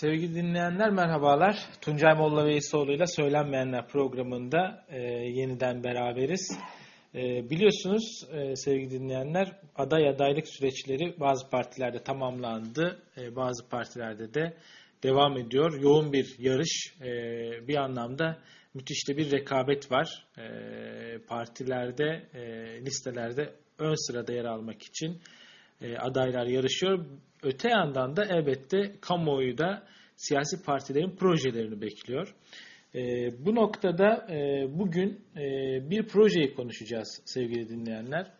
Sevgili dinleyenler merhabalar. Tuncay Molla Veysoğlu ile Söylenmeyenler programında e, yeniden beraberiz. E, biliyorsunuz e, sevgili dinleyenler aday adaylık süreçleri bazı partilerde tamamlandı. E, bazı partilerde de devam ediyor. Yoğun bir yarış e, bir anlamda müthiş de bir rekabet var. E, partilerde, e, listelerde ön sırada yer almak için e, adaylar yarışıyor. Öte yandan da elbette kamuoyu da siyasi partilerin projelerini bekliyor. E, bu noktada e, bugün e, bir projeyi konuşacağız sevgili dinleyenler.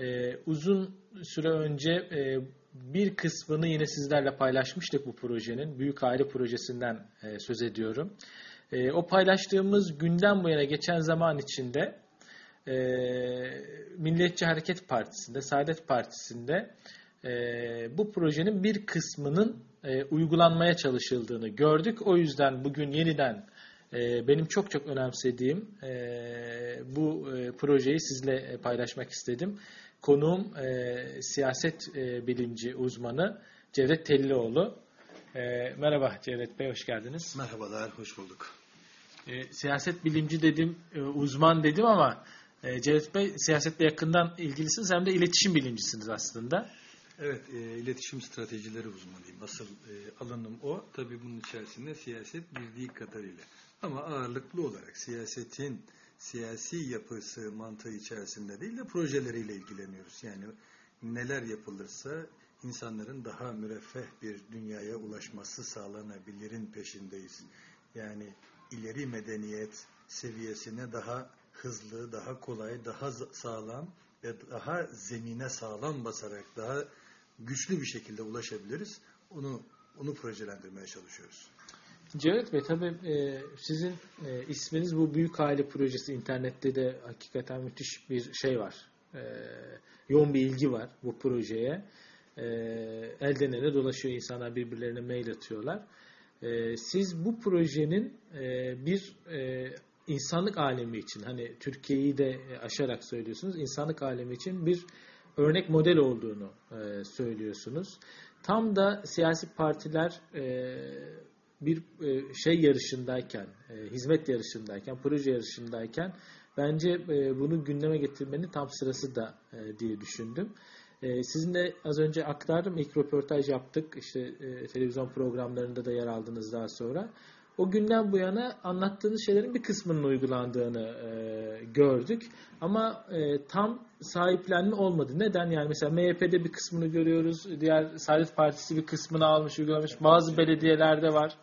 E, uzun süre önce e, bir kısmını yine sizlerle paylaşmıştık bu projenin. Büyük Aile Projesi'nden e, söz ediyorum. E, o paylaştığımız günden bu yana geçen zaman içinde e, Milliyetçi Hareket Partisi'nde, Saadet Partisi'nde e, bu projenin bir kısmının e, uygulanmaya çalışıldığını gördük. O yüzden bugün yeniden e, benim çok çok önemsediğim e, bu e, projeyi sizle paylaşmak istedim. Konuğum e, siyaset e, bilimci uzmanı Cevdet Tellioğlu. E, merhaba Cevdet Bey, hoş geldiniz. Merhabalar, hoş bulduk. E, siyaset bilimci dedim, e, uzman dedim ama e, Cevdet Bey siyasetle yakından ilgilisiniz hem de iletişim bilimcisiniz aslında. Evet, e, iletişim stratejileri uzmanıyım. Asıl e, alanım o. Tabii bunun içerisinde siyaset bildiği kadarıyla. Ama ağırlıklı olarak siyasetin siyasi yapısı mantığı içerisinde değil de projeleriyle ilgileniyoruz. Yani neler yapılırsa insanların daha müreffeh bir dünyaya ulaşması sağlanabilirin peşindeyiz. Yani ileri medeniyet seviyesine daha hızlı, daha kolay, daha sağlam ve daha zemine sağlam basarak daha güçlü bir şekilde ulaşabiliriz. Onu onu projelendirmeye çalışıyoruz. Cevdet Bey tabii e, sizin e, isminiz bu Büyük Aile Projesi internette de hakikaten müthiş bir şey var. E, yoğun bir ilgi var bu projeye. E, elden ele dolaşıyor insanlar birbirlerine mail atıyorlar. E, siz bu projenin e, bir e, insanlık alemi için hani Türkiye'yi de aşarak söylüyorsunuz insanlık alemi için bir örnek model olduğunu e, söylüyorsunuz. Tam da siyasi partiler e, bir e, şey yarışındayken, e, hizmet yarışındayken, proje yarışındayken bence e, bunu gündeme getirmenin tam sırası da e, diye düşündüm. E, sizinle az önce aktardım, ilk röportaj yaptık. İşte e, televizyon programlarında da yer aldınız daha sonra o günden bu yana anlattığınız şeylerin bir kısmının uygulandığını e, gördük. Ama e, tam sahiplenme olmadı. Neden? Yani mesela MHP'de bir kısmını görüyoruz. Diğer Saadet Partisi bir kısmını almış, uygulamış. Bazı belediyelerde var.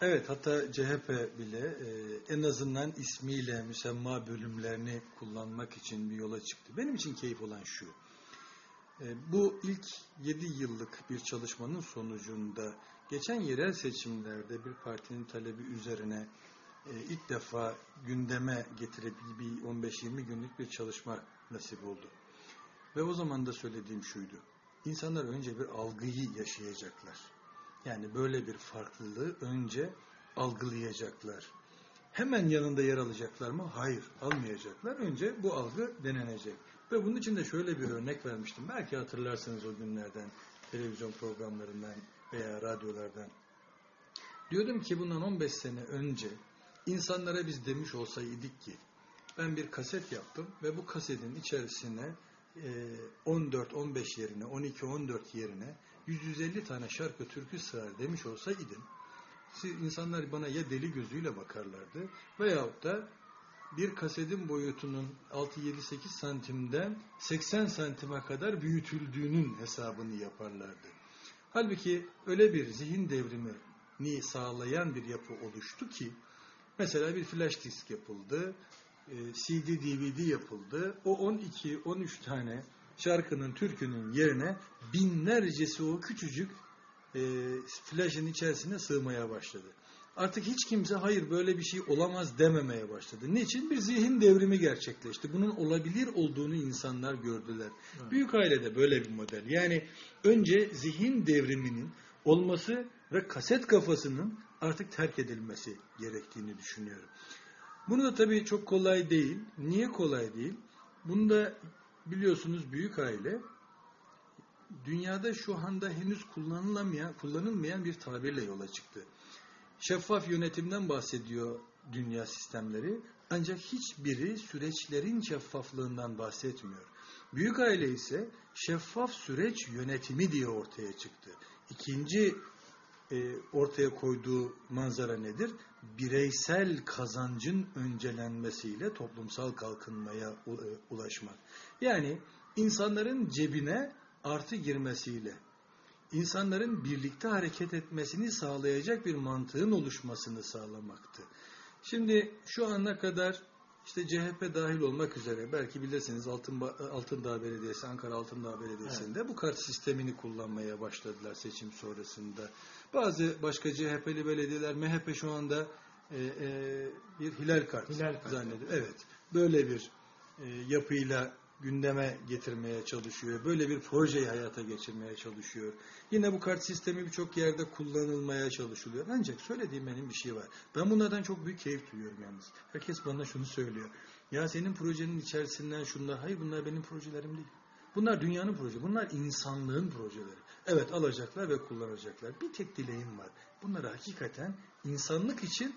Evet hatta CHP bile e, en azından ismiyle müsemma bölümlerini kullanmak için bir yola çıktı. Benim için keyif olan şu. E, bu ilk 7 yıllık bir çalışmanın sonucunda Geçen yerel seçimlerde bir partinin talebi üzerine e, ilk defa gündeme getirip bir 15-20 günlük bir çalışma nasip oldu. Ve o zaman da söylediğim şuydu. İnsanlar önce bir algıyı yaşayacaklar. Yani böyle bir farklılığı önce algılayacaklar. Hemen yanında yer alacaklar mı? Hayır, almayacaklar. Önce bu algı denenecek. Ve bunun için de şöyle bir örnek vermiştim. Belki hatırlarsınız o günlerden, televizyon programlarından veya radyolardan. Diyordum ki bundan 15 sene önce insanlara biz demiş olsaydık ki ben bir kaset yaptım ve bu kasetin içerisine 14-15 yerine 12-14 yerine 150 tane şarkı türkü sığar demiş olsaydım siz insanlar bana ya deli gözüyle bakarlardı veyahut da bir kasetin boyutunun 6-7-8 santimden 80 santime kadar büyütüldüğünün hesabını yaparlardı. Halbuki öyle bir zihin devrimini sağlayan bir yapı oluştu ki mesela bir flash disk yapıldı, e, CD, DVD yapıldı. O 12-13 tane şarkının, türkünün yerine binlercesi o küçücük e, flash'ın içerisine sığmaya başladı. Artık hiç kimse hayır böyle bir şey olamaz dememeye başladı. Niçin? Bir zihin devrimi gerçekleşti. Bunun olabilir olduğunu insanlar gördüler. Evet. Büyük ailede böyle bir model. Yani önce zihin devriminin olması ve kaset kafasının artık terk edilmesi gerektiğini düşünüyorum. Bunu da tabii çok kolay değil. Niye kolay değil? Bunda biliyorsunuz büyük aile dünyada şu anda henüz kullanılamayan, kullanılmayan bir tabirle yola çıktı. Şeffaf yönetimden bahsediyor dünya sistemleri. Ancak hiçbiri süreçlerin şeffaflığından bahsetmiyor. Büyük aile ise şeffaf süreç yönetimi diye ortaya çıktı. İkinci e, ortaya koyduğu manzara nedir? Bireysel kazancın öncelenmesiyle toplumsal kalkınmaya e, ulaşmak. Yani insanların cebine artı girmesiyle, insanların birlikte hareket etmesini sağlayacak bir mantığın oluşmasını sağlamaktı. Şimdi şu ana kadar işte CHP dahil olmak üzere belki bilirsiniz Altın, Altındağ Belediyesi, Ankara Altındağ Belediyesi'nde evet. bu kart sistemini kullanmaya başladılar seçim sonrasında. Bazı başka CHP'li belediyeler MHP şu anda e, e, bir hilal kart, hilal kart zannediyor. Evet. Böyle bir e, yapıyla gündeme getirmeye çalışıyor. Böyle bir projeyi hayata geçirmeye çalışıyor. Yine bu kart sistemi birçok yerde kullanılmaya çalışılıyor. Ancak söylediğim benim bir şey var. Ben bunlardan çok büyük keyif duyuyorum yalnız. Herkes bana şunu söylüyor. Ya senin projenin içerisinden şunlar, hayır bunlar benim projelerim değil. Bunlar dünyanın projesi, bunlar insanlığın projeleri. Evet alacaklar ve kullanacaklar. Bir tek dileğim var. Bunları hakikaten insanlık için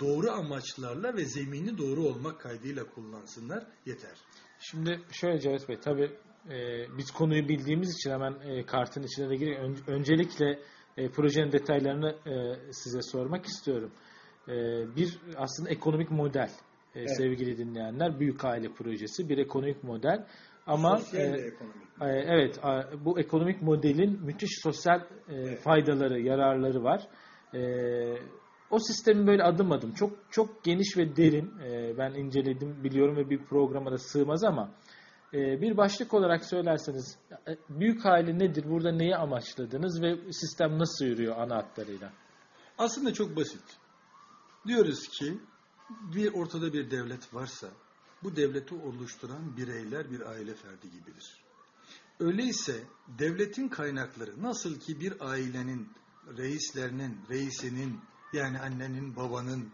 doğru amaçlarla ve zemini doğru olmak kaydıyla kullansınlar yeter. Şimdi şöyle Cevdet Bey, tabii e, biz konuyu bildiğimiz için hemen e, kartın içine de giriyor. Ön, öncelikle e, projenin detaylarını e, size sormak istiyorum. E, bir aslında ekonomik model e, evet. sevgili dinleyenler. Büyük aile projesi bir ekonomik model. Ama sosyal e. E, evet bu ekonomik modelin müthiş sosyal e, evet. faydaları, yararları var. E, o sistemin böyle adım adım çok çok geniş ve derin e, ben inceledim biliyorum ve bir programa da sığmaz ama e, bir başlık olarak söylerseniz e, büyük aile nedir? Burada neyi amaçladınız ve sistem nasıl yürüyor ana hatlarıyla? Aslında çok basit. Diyoruz ki bir ortada bir devlet varsa bu devleti oluşturan bireyler bir aile ferdi gibidir. Öyleyse devletin kaynakları nasıl ki bir ailenin reislerinin, reisinin yani annenin, babanın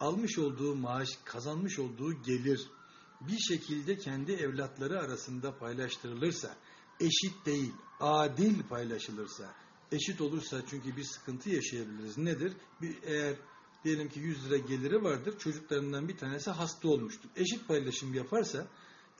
almış olduğu maaş, kazanmış olduğu gelir bir şekilde kendi evlatları arasında paylaştırılırsa, eşit değil, adil paylaşılırsa, eşit olursa çünkü bir sıkıntı yaşayabiliriz. Nedir? Bir, eğer diyelim ki 100 lira geliri vardır, çocuklarından bir tanesi hasta olmuştur. Eşit paylaşım yaparsa,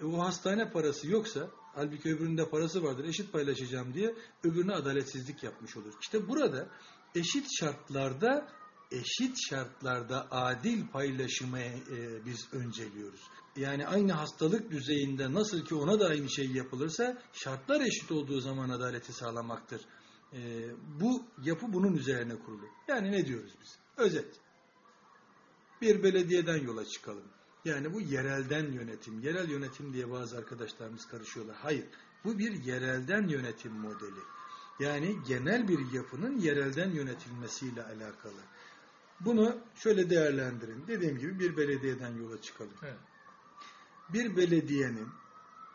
e, o hastane parası yoksa, halbuki öbüründe parası vardır, eşit paylaşacağım diye öbürüne adaletsizlik yapmış olur. İşte burada eşit şartlarda eşit şartlarda adil paylaşımı e, biz önceliyoruz. Yani aynı hastalık düzeyinde nasıl ki ona da aynı şey yapılırsa şartlar eşit olduğu zaman adaleti sağlamaktır. E, bu yapı bunun üzerine kurulu. Yani ne diyoruz biz? Özet. Bir belediyeden yola çıkalım. Yani bu yerelden yönetim. Yerel yönetim diye bazı arkadaşlarımız karışıyorlar. Hayır. Bu bir yerelden yönetim modeli. Yani genel bir yapının yerelden yönetilmesiyle alakalı. Bunu şöyle değerlendirin. Dediğim gibi bir belediyeden yola çıkalım. Evet. Bir belediyenin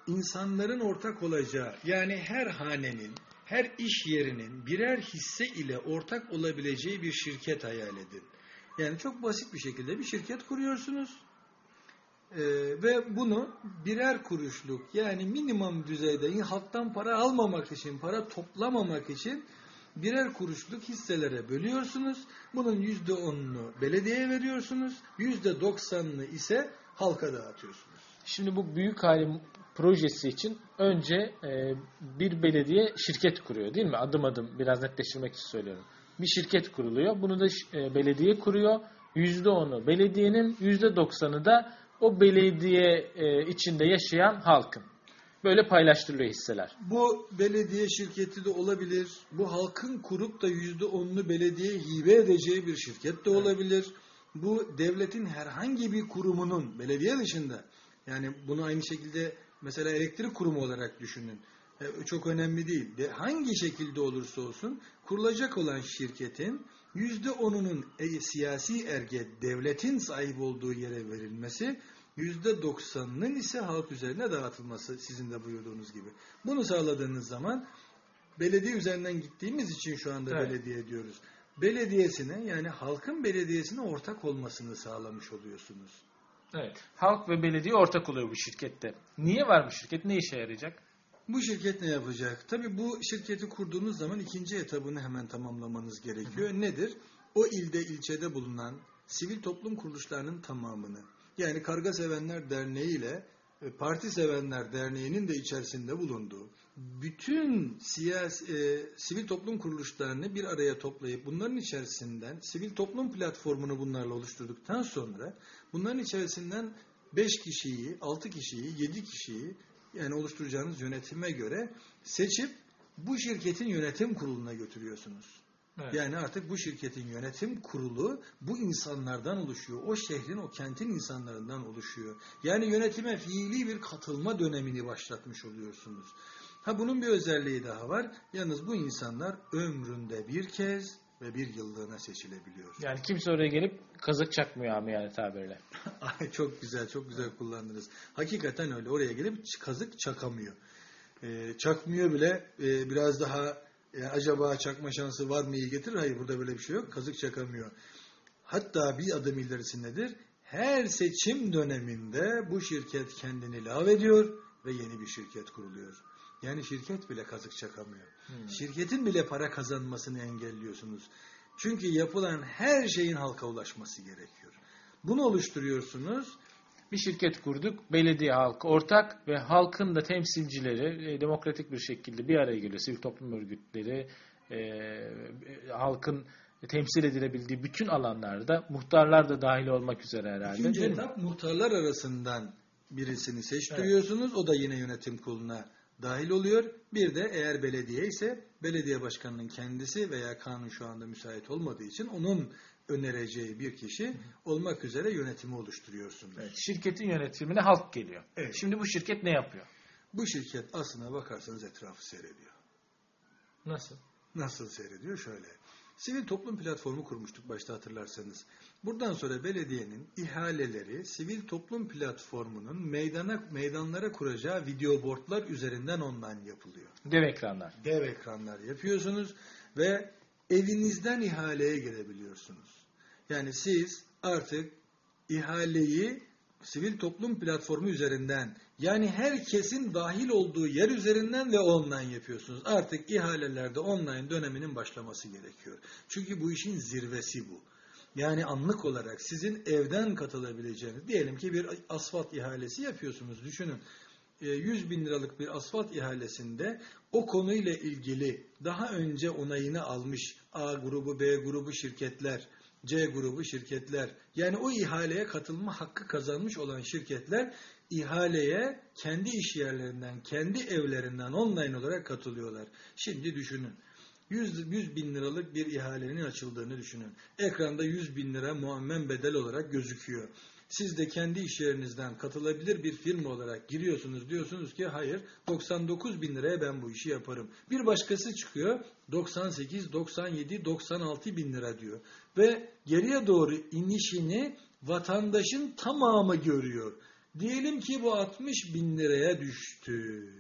insanların ortak olacağı yani her hanenin, her iş yerinin birer hisse ile ortak olabileceği bir şirket hayal edin. Yani çok basit bir şekilde bir şirket kuruyorsunuz. Ee, ve bunu birer kuruşluk yani minimum düzeyde halktan para almamak için, para toplamamak için birer kuruşluk hisselere bölüyorsunuz. Bunun yüzde onunu belediyeye veriyorsunuz. Yüzde doksanını ise halka dağıtıyorsunuz. Şimdi bu büyük halim projesi için önce e, bir belediye şirket kuruyor değil mi? Adım adım biraz netleştirmek için söylüyorum. Bir şirket kuruluyor. Bunu da e, belediye kuruyor. Yüzde onu belediyenin, yüzde doksanı da o belediye e, içinde yaşayan halkın. Böyle paylaştırılıyor hisseler. Bu belediye şirketi de olabilir. Bu halkın kurup da yüzde onunu belediye hibe edeceği bir şirket de olabilir. Evet. Bu devletin herhangi bir kurumunun belediye dışında yani bunu aynı şekilde mesela elektrik kurumu olarak düşünün. E, çok önemli değil. De, hangi şekilde olursa olsun kurulacak olan şirketin yüzde onunun e, siyasi erge devletin sahip olduğu yere verilmesi yüzde doksanının ise halk üzerine dağıtılması sizin de buyurduğunuz gibi. Bunu sağladığınız zaman belediye üzerinden gittiğimiz için şu anda evet. belediye diyoruz. Belediyesine yani halkın belediyesine ortak olmasını sağlamış oluyorsunuz. Evet. Halk ve belediye ortak oluyor bu şirkette. Niye var bu şirket? Ne işe yarayacak? Bu şirket ne yapacak? Tabii bu şirketi kurduğunuz zaman ikinci etabını hemen tamamlamanız gerekiyor. Nedir? O ilde, ilçede bulunan sivil toplum kuruluşlarının tamamını, yani Karga Sevenler Derneği ile e, Parti Sevenler Derneği'nin de içerisinde bulunduğu bütün siyasi, e, sivil toplum kuruluşlarını bir araya toplayıp bunların içerisinden sivil toplum platformunu bunlarla oluşturduktan sonra bunların içerisinden 5 kişiyi, 6 kişiyi, 7 kişiyi yani oluşturacağınız yönetime göre seçip bu şirketin yönetim kuruluna götürüyorsunuz. Evet. Yani artık bu şirketin yönetim kurulu bu insanlardan oluşuyor. O şehrin, o kentin insanlarından oluşuyor. Yani yönetime fiili bir katılma dönemini başlatmış oluyorsunuz. Ha bunun bir özelliği daha var. Yalnız bu insanlar ömründe bir kez ve bir yıllığına seçilebiliyor. Yani kimse oraya gelip kazık çakmıyor ama yani tabirle. Çok güzel, çok güzel kullandınız. Hakikaten öyle. Oraya gelip kazık çakamıyor. Ee, çakmıyor bile e, biraz daha e, acaba çakma şansı var mı iyi getirir? Hayır burada böyle bir şey yok. Kazık çakamıyor. Hatta bir adım ilerisindedir. Her seçim döneminde bu şirket kendini lağvediyor ve yeni bir şirket kuruluyor. Yani şirket bile kazık çakamıyor. Şirketin bile para kazanmasını engelliyorsunuz. Çünkü yapılan her şeyin halka ulaşması gerekiyor. Bunu oluşturuyorsunuz. Bir şirket kurduk. Belediye halkı ortak ve halkın da temsilcileri e, demokratik bir şekilde bir araya geliyor. Sivil toplum örgütleri, e, halkın temsil edilebildiği bütün alanlarda muhtarlar da dahil olmak üzere herhalde. Mi? etap muhtarlar arasından birisini seçtiriyorsunuz. O da yine yönetim kuruluna dahil oluyor. Bir de eğer belediye ise belediye başkanının kendisi veya kanun şu anda müsait olmadığı için onun önereceği bir kişi olmak üzere yönetimi oluşturuyorsunuz. Evet, şirketin yönetimine halk geliyor. Evet. Şimdi bu şirket ne yapıyor? Bu şirket aslına bakarsanız etrafı seyrediyor. Nasıl? Nasıl seyrediyor? Şöyle. Sivil toplum platformu kurmuştuk başta hatırlarsanız. Buradan sonra belediyenin ihaleleri sivil toplum platformunun meydana meydanlara kuracağı video boardlar üzerinden online yapılıyor. Dev ekranlar. Dev ekranlar yapıyorsunuz ve evinizden ihaleye girebiliyorsunuz. Yani siz artık ihaleyi sivil toplum platformu üzerinden yani herkesin dahil olduğu yer üzerinden ve online yapıyorsunuz. Artık ihalelerde online döneminin başlaması gerekiyor. Çünkü bu işin zirvesi bu. Yani anlık olarak sizin evden katılabileceğiniz, diyelim ki bir asfalt ihalesi yapıyorsunuz. Düşünün 100 bin liralık bir asfalt ihalesinde o konuyla ilgili daha önce onayını almış A grubu, B grubu şirketler, C grubu şirketler yani o ihaleye katılma hakkı kazanmış olan şirketler ihaleye kendi iş yerlerinden, kendi evlerinden online olarak katılıyorlar. Şimdi düşünün. 100, 100 bin liralık bir ihalenin açıldığını düşünün. Ekranda 100 bin lira muammen bedel olarak gözüküyor. Siz de kendi iş yerinizden katılabilir bir firma olarak giriyorsunuz. Diyorsunuz ki hayır 99 bin liraya ben bu işi yaparım. Bir başkası çıkıyor 98, 97, 96 bin lira diyor. Ve geriye doğru inişini vatandaşın tamamı görüyor. Diyelim ki bu 60 bin liraya düştü.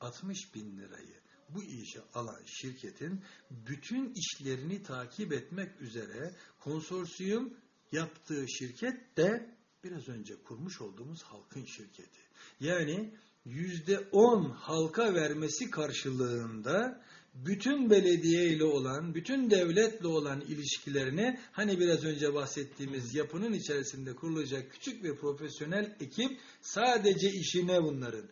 60 bin lirayı bu işe alan şirketin bütün işlerini takip etmek üzere konsorsiyum yaptığı şirket de biraz önce kurmuş olduğumuz halkın şirketi. Yani yüzde on halka vermesi karşılığında bütün belediye ile olan, bütün devletle olan ilişkilerini hani biraz önce bahsettiğimiz yapının içerisinde kurulacak küçük ve profesyonel ekip sadece işine bunların.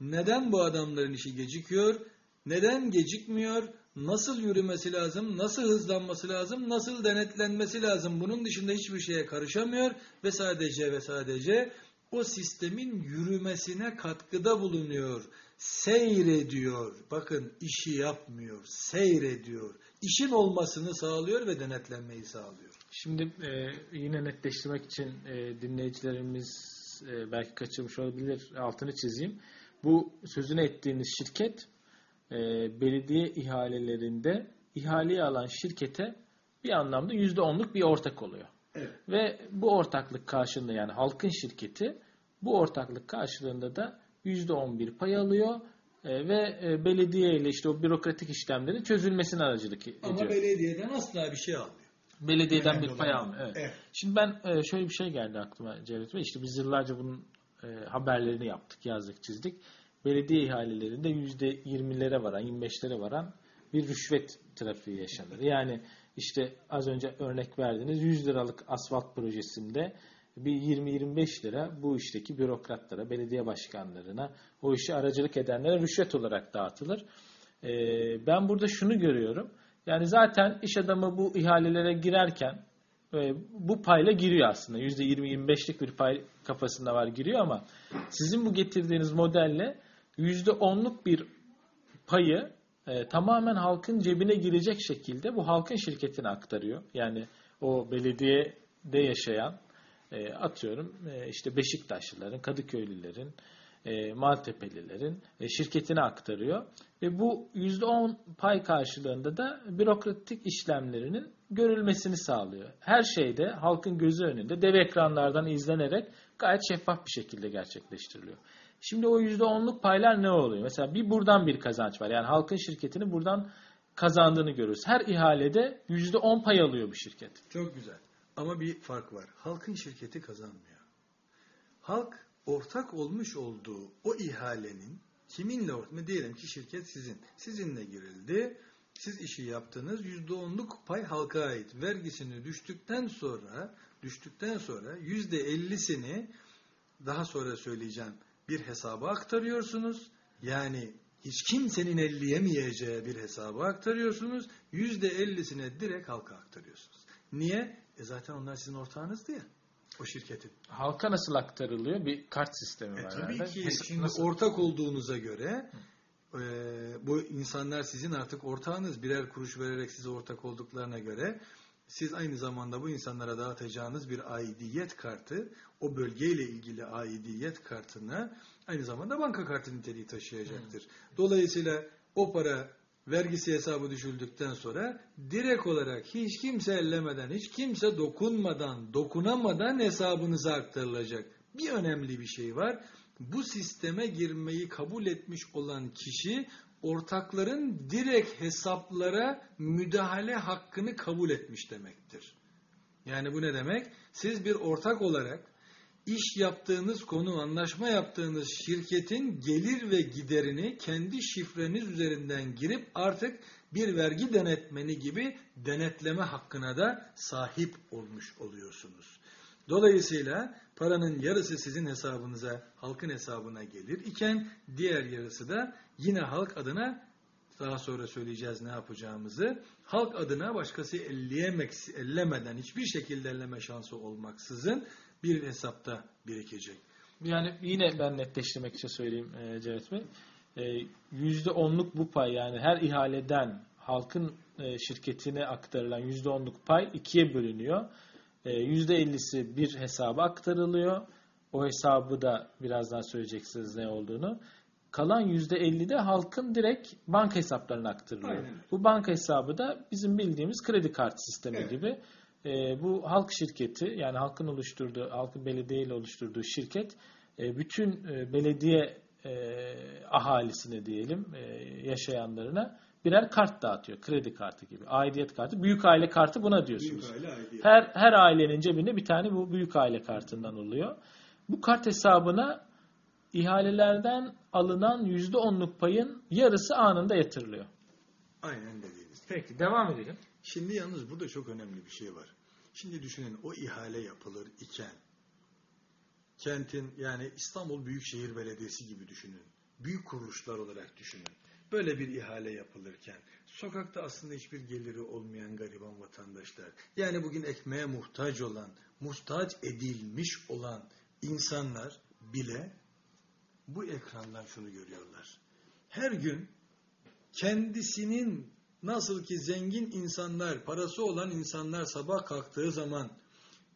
Neden bu adamların işi gecikiyor? Neden gecikmiyor? Nasıl yürümesi lazım? Nasıl hızlanması lazım? Nasıl denetlenmesi lazım? Bunun dışında hiçbir şeye karışamıyor ve sadece ve sadece o sistemin yürümesine katkıda bulunuyor. Seyrediyor. Bakın işi yapmıyor. Seyrediyor. İşin olmasını sağlıyor ve denetlenmeyi sağlıyor. Şimdi e, yine netleştirmek için e, dinleyicilerimiz e, belki kaçırmış olabilir. Altını çizeyim. Bu sözünü ettiğiniz şirket e, belediye ihalelerinde ihaleyi alan şirkete bir anlamda %10'luk bir ortak oluyor. Evet. Ve bu ortaklık karşılığında yani halkın şirketi bu ortaklık karşılığında da %11 pay alıyor e, ve e, belediye ile işte o bürokratik işlemlerin çözülmesine aracılık ediyor. Ama belediyeden asla bir şey almıyor. Belediyeden Önemli bir pay almıyor. Evet. Evet. Şimdi ben e, şöyle bir şey geldi aklıma Cevdet Bey. İşte biz yıllarca bunun e, haberlerini yaptık, yazdık, çizdik. Belediye ihalelerinde %20'lere varan, 25'lere varan bir rüşvet trafiği yaşanır. Yani işte az önce örnek verdiniz 100 liralık asfalt projesinde bir 20-25 lira bu işteki bürokratlara, belediye başkanlarına, o işi aracılık edenlere rüşvet olarak dağıtılır. Ee, ben burada şunu görüyorum. Yani zaten iş adamı bu ihalelere girerken e, bu payla giriyor aslında. %20-25'lik bir pay kafasında var giriyor ama sizin bu getirdiğiniz modelle %10'luk bir payı e, tamamen halkın cebine girecek şekilde bu halkın şirketine aktarıyor. Yani o belediyede yaşayan e, atıyorum e, işte Beşiktaşlıların, Kadıköylülerin, e, Maltepelilerin e, şirketine aktarıyor. Ve bu %10 pay karşılığında da bürokratik işlemlerinin görülmesini sağlıyor. Her şeyde halkın gözü önünde dev ekranlardan izlenerek gayet şeffaf bir şekilde gerçekleştiriliyor. Şimdi o %10'luk paylar ne oluyor? Mesela bir buradan bir kazanç var. Yani halkın şirketini buradan kazandığını görüyoruz. Her ihalede %10 pay alıyor bu şirket. Çok güzel. Ama bir fark var. Halkın şirketi kazanmıyor. Halk ortak olmuş olduğu o ihalenin kiminle ortak diyelim ki şirket sizin. Sizinle girildi. Siz işi yaptınız. %10'luk pay halka ait. Vergisini düştükten sonra düştükten sonra %50'sini daha sonra söyleyeceğim bir hesaba aktarıyorsunuz. Yani hiç kimsenin elleyemeyeceği bir hesaba aktarıyorsunuz. %50'sine direkt halka aktarıyorsunuz. Niye? E zaten onlar sizin ortağınızdı ya. O şirketin. Halka nasıl aktarılıyor? Bir kart sistemi E var. tabii herhalde. ki şimdi nasıl? ortak olduğunuza göre e, bu insanlar sizin artık ortağınız birer kuruş vererek size ortak olduklarına göre siz aynı zamanda bu insanlara dağıtacağınız bir aidiyet kartı o bölgeyle ilgili aidiyet kartına aynı zamanda banka kartı niteliği taşıyacaktır. Dolayısıyla o para vergisi hesabı düşüldükten sonra direkt olarak hiç kimse ellemeden, hiç kimse dokunmadan, dokunamadan hesabınıza aktarılacak. Bir önemli bir şey var. Bu sisteme girmeyi kabul etmiş olan kişi ortakların direkt hesaplara müdahale hakkını kabul etmiş demektir. Yani bu ne demek? Siz bir ortak olarak iş yaptığınız konu, anlaşma yaptığınız şirketin gelir ve giderini kendi şifreniz üzerinden girip artık bir vergi denetmeni gibi denetleme hakkına da sahip olmuş oluyorsunuz. Dolayısıyla paranın yarısı sizin hesabınıza, halkın hesabına gelir iken diğer yarısı da yine halk adına daha sonra söyleyeceğiz ne yapacağımızı. Halk adına başkası elleyemek, ellemeden hiçbir şekilde elleme şansı olmaksızın bir hesapta birikecek. Yani yine ben netleştirmek için söyleyeyim e, Cevdet Bey. E, %10'luk bu pay yani her ihaleden halkın e, şirketine aktarılan %10'luk pay ikiye bölünüyor. E, %50'si bir hesaba aktarılıyor. O hesabı da birazdan söyleyeceksiniz ne olduğunu. Kalan %50 de halkın direkt banka hesaplarına aktarılıyor. Aynen. Bu banka hesabı da bizim bildiğimiz kredi kartı sistemi Evet. gibi. E, bu halk şirketi yani halkın oluşturduğu, halkın belediye ile oluşturduğu şirket e, bütün e, belediye e, ahalisine diyelim e, yaşayanlarına birer kart dağıtıyor. Kredi kartı gibi. Aidiyet kartı. Büyük aile kartı buna diyorsunuz. aile aidiyet. Her her ailenin cebinde bir tane bu büyük aile kartından oluyor. Bu kart hesabına ihalelerden alınan %10'luk payın yarısı anında yatırılıyor. Aynen dediğiniz. Peki devam edelim. Şimdi yalnız burada çok önemli bir şey var. Şimdi düşünün o ihale yapılır iken kentin yani İstanbul Büyükşehir Belediyesi gibi düşünün. Büyük kuruluşlar olarak düşünün. Böyle bir ihale yapılırken sokakta aslında hiçbir geliri olmayan gariban vatandaşlar yani bugün ekmeğe muhtaç olan, muhtaç edilmiş olan insanlar bile bu ekrandan şunu görüyorlar. Her gün kendisinin nasıl ki zengin insanlar, parası olan insanlar sabah kalktığı zaman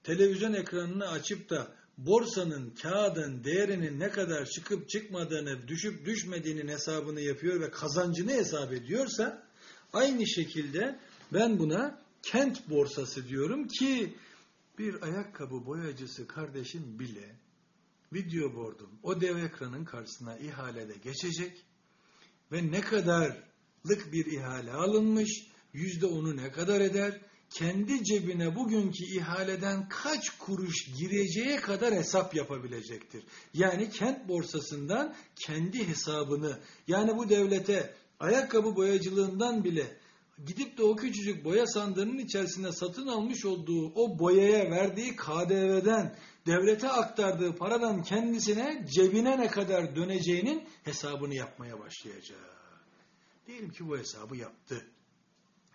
televizyon ekranını açıp da borsanın, kağıdın değerinin ne kadar çıkıp çıkmadığını, düşüp düşmediğinin hesabını yapıyor ve kazancını hesap ediyorsa aynı şekilde ben buna kent borsası diyorum ki bir ayakkabı boyacısı kardeşim bile video board'un o dev ekranın karşısına ihalede geçecek ve ne kadarlık bir ihale alınmış, yüzde onu ne kadar eder, kendi cebine bugünkü ihaleden kaç kuruş gireceğe kadar hesap yapabilecektir. Yani kent borsasından kendi hesabını yani bu devlete ayakkabı boyacılığından bile gidip de o küçücük boya sandığının içerisinde satın almış olduğu o boyaya verdiği KDV'den devlete aktardığı paradan kendisine cebine ne kadar döneceğinin hesabını yapmaya başlayacak. Diyelim ki bu hesabı yaptı.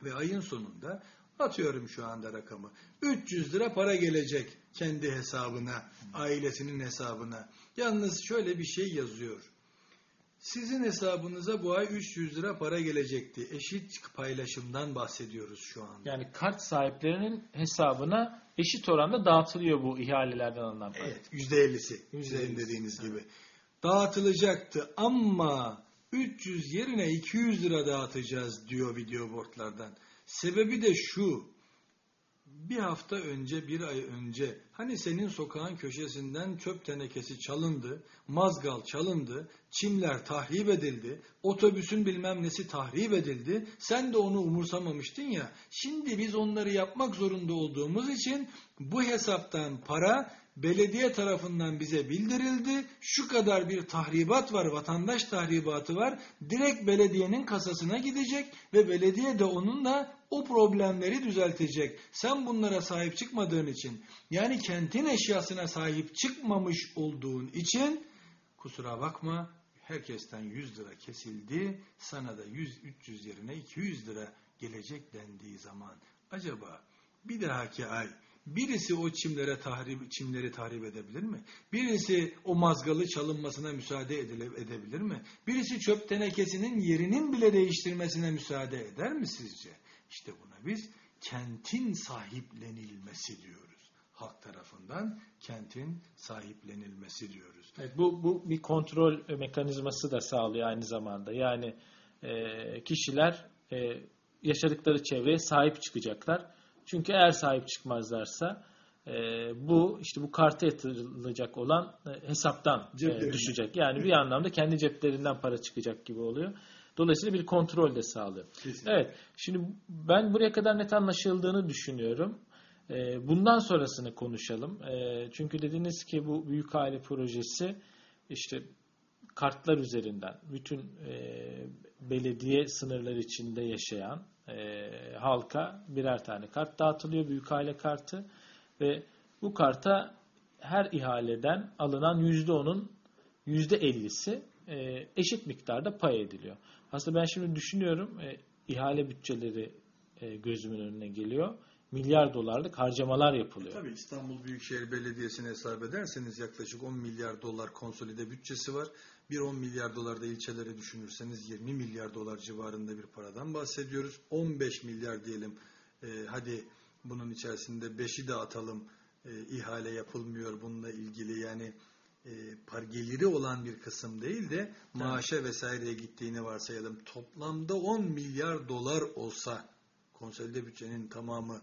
Ve ayın sonunda atıyorum şu anda rakamı. 300 lira para gelecek kendi hesabına, ailesinin hesabına. Yalnız şöyle bir şey yazıyor. Sizin hesabınıza bu ay 300 lira para gelecekti. Eşit paylaşımdan bahsediyoruz şu anda. Yani kart sahiplerinin hesabına eşit oranda dağıtılıyor bu ihalelerden alınan para. Evet, %50'si. Yüzde Sizin ellisi, dediğiniz evet. gibi. Dağıtılacaktı ama 300 yerine 200 lira dağıtacağız diyor video boardlardan. Sebebi de şu. Bir hafta önce, bir ay önce hani senin sokağın köşesinden çöp tenekesi çalındı, mazgal çalındı, çimler tahrip edildi, otobüsün bilmem nesi tahrip edildi. Sen de onu umursamamıştın ya. Şimdi biz onları yapmak zorunda olduğumuz için bu hesaptan para belediye tarafından bize bildirildi. Şu kadar bir tahribat var, vatandaş tahribatı var. Direkt belediyenin kasasına gidecek ve belediye de onunla o problemleri düzeltecek. Sen bunlara sahip çıkmadığın için, yani kentin eşyasına sahip çıkmamış olduğun için kusura bakma herkesten 100 lira kesildi. Sana da 100-300 yerine 200 lira gelecek dendiği zaman acaba bir dahaki ay Birisi o çimlere tahrip, çimleri tahrip edebilir mi? Birisi o mazgalı çalınmasına müsaade edebilir mi? Birisi çöp tenekesinin yerinin bile değiştirmesine müsaade eder mi sizce? İşte buna biz kentin sahiplenilmesi diyoruz. Halk tarafından kentin sahiplenilmesi diyoruz. Evet, bu, bu bir kontrol mekanizması da sağlıyor aynı zamanda. Yani e, kişiler e, yaşadıkları çevreye sahip çıkacaklar. Çünkü eğer sahip çıkmazlarsa e, bu işte bu karta yatırılacak olan e, hesaptan e, düşecek. Yani bir anlamda kendi ceplerinden para çıkacak gibi oluyor. Dolayısıyla bir kontrol de sağlıyor. Kesinlikle. Evet. Şimdi ben buraya kadar net anlaşıldığını düşünüyorum. Ee, Bundan sonrasını konuşalım. Ee, Çünkü dediniz ki bu büyük aile projesi işte kartlar üzerinden bütün e, belediye sınırları içinde yaşayan e, halka birer tane kart dağıtılıyor. Büyük aile kartı ve bu karta her ihaleden alınan %10'un %50'si e, eşit miktarda pay ediliyor. Aslında ben şimdi düşünüyorum ihale bütçeleri gözümün önüne geliyor. Milyar dolarlık harcamalar yapılıyor. Tabii İstanbul Büyükşehir Belediyesi'ni hesap ederseniz yaklaşık 10 milyar dolar konsolide bütçesi var. Bir 10 milyar dolar da ilçelere düşünürseniz 20 milyar dolar civarında bir paradan bahsediyoruz. 15 milyar diyelim e, hadi bunun içerisinde 5'i de atalım e, ihale yapılmıyor bununla ilgili yani e, par geliri olan bir kısım değil de maaşa vesaireye gittiğini varsayalım. Toplamda 10 milyar dolar olsa konsolide bütçenin tamamı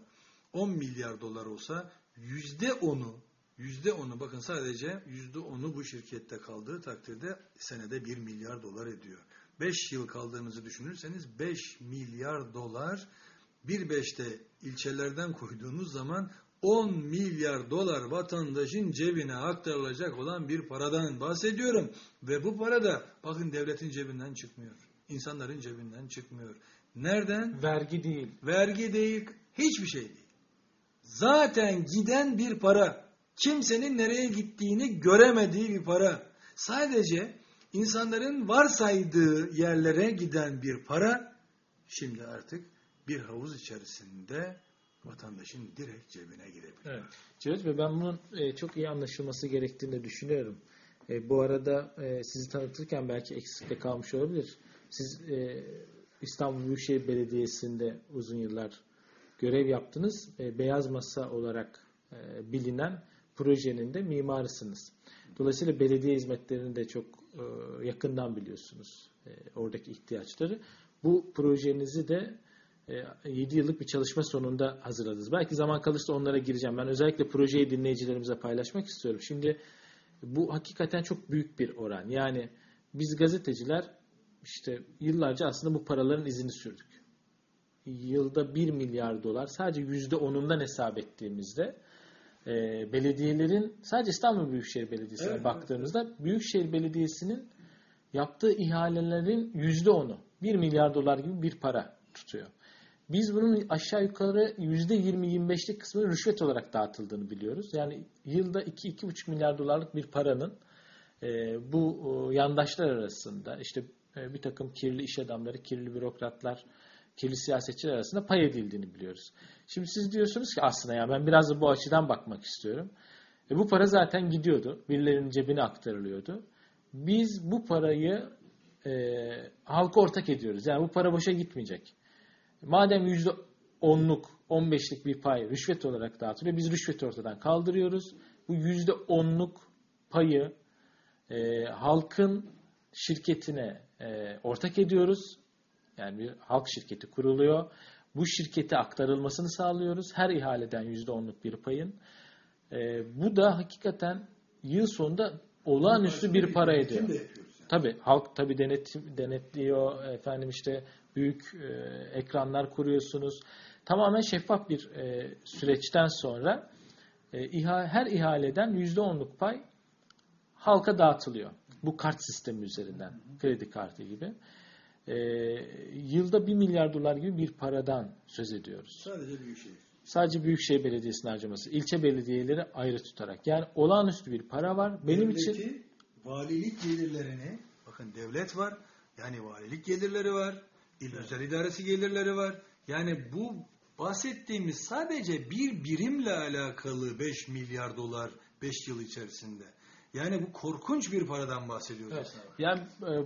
10 milyar dolar olsa yüzde onu yüzde onu bakın sadece yüzde onu bu şirkette kaldığı takdirde senede 1 milyar dolar ediyor. 5 yıl kaldığınızı düşünürseniz 5 milyar dolar bir beşte ilçelerden koyduğunuz zaman 10 milyar dolar vatandaşın cebine aktarılacak olan bir paradan bahsediyorum. Ve bu para da bakın devletin cebinden çıkmıyor. İnsanların cebinden çıkmıyor. Nereden? Vergi değil. Vergi değil, hiçbir şey değil. Zaten giden bir para. Kimsenin nereye gittiğini göremediği bir para. Sadece insanların varsaydığı yerlere giden bir para şimdi artık bir havuz içerisinde vatandaşın direkt cebine girebiliyor. Evet. Cevdet Bey ben bunun e, çok iyi anlaşılması gerektiğini düşünüyorum. E, bu arada e, sizi tanıtırken belki eksikte kalmış olabilir. Siz İstanbul Büyükşehir Belediyesi'nde uzun yıllar görev yaptınız. E, Beyaz Masa olarak e, bilinen projenin de mimarısınız. Dolayısıyla belediye hizmetlerini de çok e, yakından biliyorsunuz. Oradaki ihtiyaçları. Bu projenizi de 7 yıllık bir çalışma sonunda hazırladınız. Belki zaman kalırsa onlara gireceğim. Ben özellikle projeyi dinleyicilerimize paylaşmak istiyorum. Şimdi bu hakikaten çok büyük bir oran. Yani biz gazeteciler işte yıllarca aslında bu paraların izini sürdük. Yılda 1 milyar dolar sadece %10'undan hesap ettiğimizde e, belediyelerin sadece İstanbul Büyükşehir Belediyesi'ne Evet, baktığımızda Büyükşehir Belediyesi'nin yaptığı ihalelerin %10'u 1 milyar dolar gibi bir para tutuyor. Biz bunun aşağı yukarı %20-25'lik kısmını rüşvet olarak dağıtıldığını biliyoruz. Yani yılda 2-2,5 milyar dolarlık bir paranın e, bu e, yandaşlar arasında işte e, bir takım kirli iş adamları, kirli bürokratlar, kirli siyasetçiler arasında pay edildiğini biliyoruz. Şimdi siz diyorsunuz ki aslında ya ben biraz da bu açıdan bakmak istiyorum. E, bu para zaten gidiyordu. Birilerinin cebine aktarılıyordu. Biz bu parayı e, halka ortak ediyoruz. Yani bu para boşa gitmeyecek. Madem %10'luk, 15'lik bir pay rüşvet olarak dağıtılıyor, biz rüşveti ortadan kaldırıyoruz. Bu %10'luk payı e, halkın şirketine e, ortak ediyoruz. Yani bir halk şirketi kuruluyor. Bu şirkete aktarılmasını sağlıyoruz. Her ihaleden %10'luk bir payın. E, bu da hakikaten yıl sonunda olağanüstü bir para ediyor. Yani. Tabii halk tabii denet, denetliyor. Efendim işte büyük e, ekranlar kuruyorsunuz. Tamamen şeffaf bir e, süreçten sonra e, iha, her ihaleden %10'luk pay halka dağıtılıyor. Bu kart sistemi üzerinden. Kredi kartı gibi. E, yılda 1 milyar dolar gibi bir paradan söz ediyoruz. Sadece Büyükşehir. Sadece Büyükşehir Belediyesi'nin harcaması. ilçe belediyeleri ayrı tutarak. Yani olağanüstü bir para var. Benim için Devleti, valilik gelirlerini, bakın devlet var, yani valilik gelirleri var, il özel idaresi gelirleri var. Yani bu bahsettiğimiz sadece bir birimle alakalı 5 milyar dolar 5 yıl içerisinde. Yani bu korkunç bir paradan bahsediyoruz Evet. aslında. Yani e,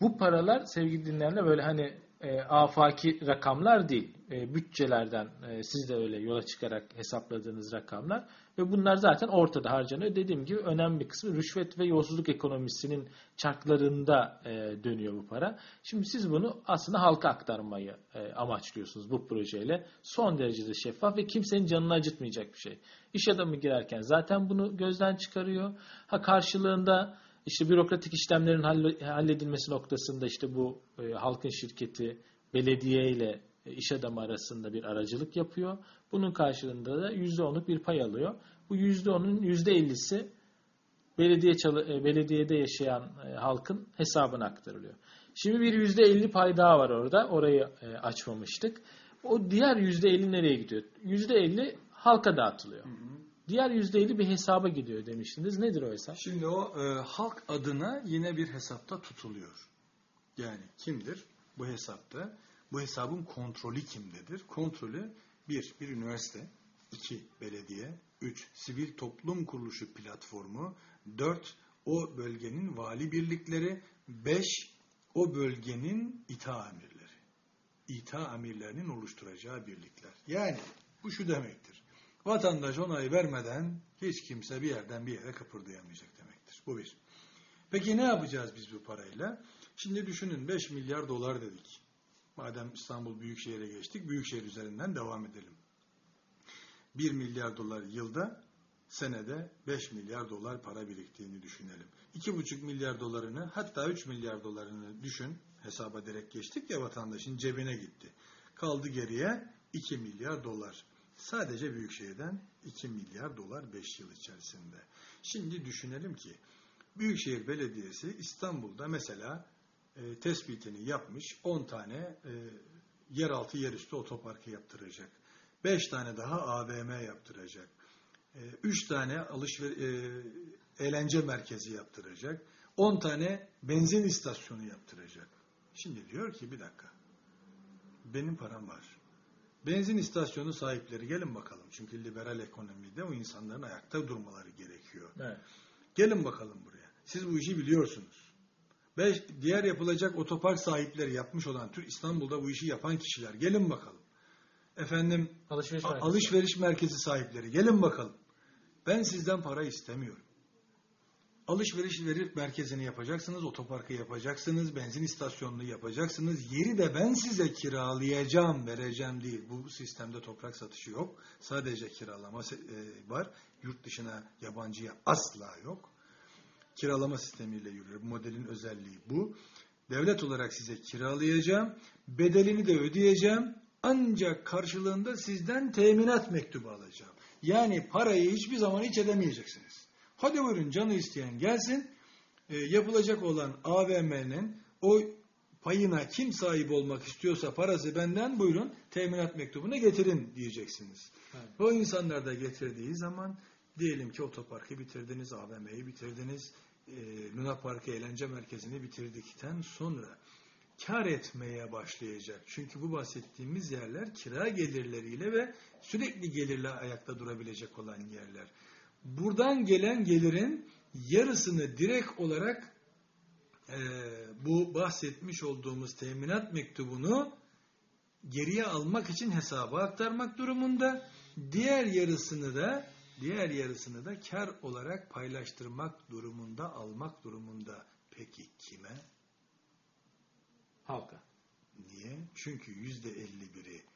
bu paralar sevgili dinleyenler böyle hani e, afaki rakamlar değil. E, bütçelerden e, siz de öyle yola çıkarak hesapladığınız rakamlar ve bunlar zaten ortada harcanıyor. Dediğim gibi önemli bir kısmı rüşvet ve yolsuzluk ekonomisinin çarklarında e, dönüyor bu para. Şimdi siz bunu aslında halka aktarmayı amaçlıyorsunuz bu projeyle. Son derecede şeffaf ve kimsenin canını acıtmayacak bir şey. İş adamı girerken zaten bunu gözden çıkarıyor. Ha karşılığında işte bürokratik işlemlerin halle- halledilmesi noktasında işte bu halkın şirketi belediye ile iş adamı arasında bir aracılık yapıyor. Bunun karşılığında da %10'luk bir pay alıyor. Bu %10'un %50'si belediye e, belediyede yaşayan e, halkın hesabına aktarılıyor. Şimdi bir %50 pay daha var orada. Orayı e, açmamıştık. O diğer %50 nereye gidiyor? %50 halka dağıtılıyor. Diğer %50 bir hesaba gidiyor demiştiniz. Nedir o hesap? Şimdi o e, halk adına yine bir hesapta tutuluyor. Yani kimdir bu hesapta? Bu hesabın kontrolü kimdedir? Kontrolü bir, bir üniversite, iki belediye, üç sivil toplum kuruluşu platformu, dört o bölgenin vali birlikleri, beş o bölgenin İTA amirleri. İTA amirlerinin oluşturacağı birlikler. Yani bu şu demektir. Vatandaş onay vermeden hiç kimse bir yerden bir yere kıpırdayamayacak demektir. Bu bir. Peki ne yapacağız biz bu parayla? Şimdi düşünün 5 milyar dolar dedik. Madem İstanbul Büyükşehir'e geçtik, Büyükşehir üzerinden devam edelim. 1 milyar dolar yılda, senede 5 milyar dolar para biriktiğini düşünelim. 2,5 milyar dolarını hatta 3 milyar dolarını düşün. Hesaba direkt geçtik ya vatandaşın cebine gitti. Kaldı geriye 2 milyar dolar. Sadece Büyükşehir'den 2 milyar dolar 5 yıl içerisinde. Şimdi düşünelim ki Büyükşehir Belediyesi İstanbul'da mesela e, tespitini yapmış 10 tane e, yeraltı yerüstü otoparkı yaptıracak. 5 tane daha AVM yaptıracak. 3 tane alışver e, eğlence merkezi yaptıracak. 10 tane benzin istasyonu yaptıracak. Şimdi diyor ki bir dakika. Benim param var. Benzin istasyonu sahipleri gelin bakalım. Çünkü liberal ekonomide o insanların ayakta durmaları gerekiyor. Evet. Gelin bakalım buraya. Siz bu işi biliyorsunuz. Beş, diğer yapılacak otopark sahipleri yapmış olan Türk İstanbul'da bu işi yapan kişiler gelin bakalım. Efendim Alışveriş merkezi. alışveriş merkezi sahipleri gelin bakalım. Ben sizden para istemiyorum. Alışveriş veri merkezini yapacaksınız, otoparkı yapacaksınız, benzin istasyonunu yapacaksınız. Yeri de ben size kiralayacağım, vereceğim değil. Bu sistemde toprak satışı yok. Sadece kiralama e, var. Yurt dışına yabancıya asla yok. Kiralama sistemiyle yürüyor. Bu modelin özelliği bu. Devlet olarak size kiralayacağım. Bedelini de ödeyeceğim. Ancak karşılığında sizden teminat mektubu alacağım. Yani parayı hiçbir zaman hiç edemeyeceksiniz. Hadi buyurun canı isteyen gelsin. E, yapılacak olan AVM'nin o payına kim sahip olmak istiyorsa parası benden buyurun teminat mektubunu getirin diyeceksiniz. Evet. O insanlar da getirdiği zaman diyelim ki otoparkı bitirdiniz, AVM'yi bitirdiniz, e, Luna Parkı eğlence merkezini bitirdikten sonra kar etmeye başlayacak. Çünkü bu bahsettiğimiz yerler kira gelirleriyle ve sürekli gelirle ayakta durabilecek olan yerler. Buradan gelen gelirin yarısını direkt olarak e, bu bahsetmiş olduğumuz teminat mektubunu geriye almak için hesaba aktarmak durumunda. Diğer yarısını da diğer yarısını da kar olarak paylaştırmak durumunda, almak durumunda. Peki kime? Halka. Niye? Çünkü yüzde 51'i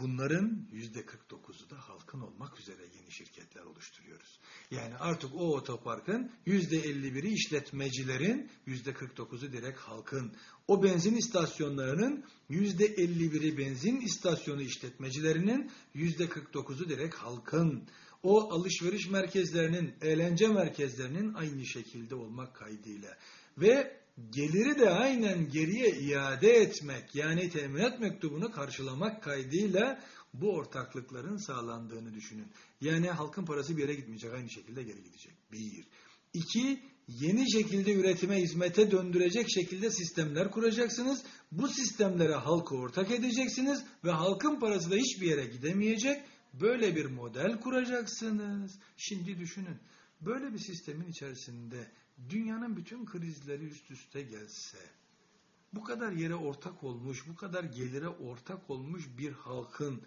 bunların yüzde 49'u da halkın olmak üzere yeni şirketler oluşturuyoruz. Yani artık o otoparkın yüzde 51'i işletmecilerin, yüzde 49'u direkt halkın. O benzin istasyonlarının yüzde 51'i benzin istasyonu işletmecilerinin, yüzde 49'u direkt halkın. O alışveriş merkezlerinin, eğlence merkezlerinin aynı şekilde olmak kaydıyla. Ve geliri de aynen geriye iade etmek yani teminat mektubunu karşılamak kaydıyla bu ortaklıkların sağlandığını düşünün. Yani halkın parası bir yere gitmeyecek aynı şekilde geri gidecek. Bir. İki, yeni şekilde üretime hizmete döndürecek şekilde sistemler kuracaksınız. Bu sistemlere halkı ortak edeceksiniz ve halkın parası da hiçbir yere gidemeyecek. Böyle bir model kuracaksınız. Şimdi düşünün. Böyle bir sistemin içerisinde dünyanın bütün krizleri üst üste gelse, bu kadar yere ortak olmuş, bu kadar gelire ortak olmuş bir halkın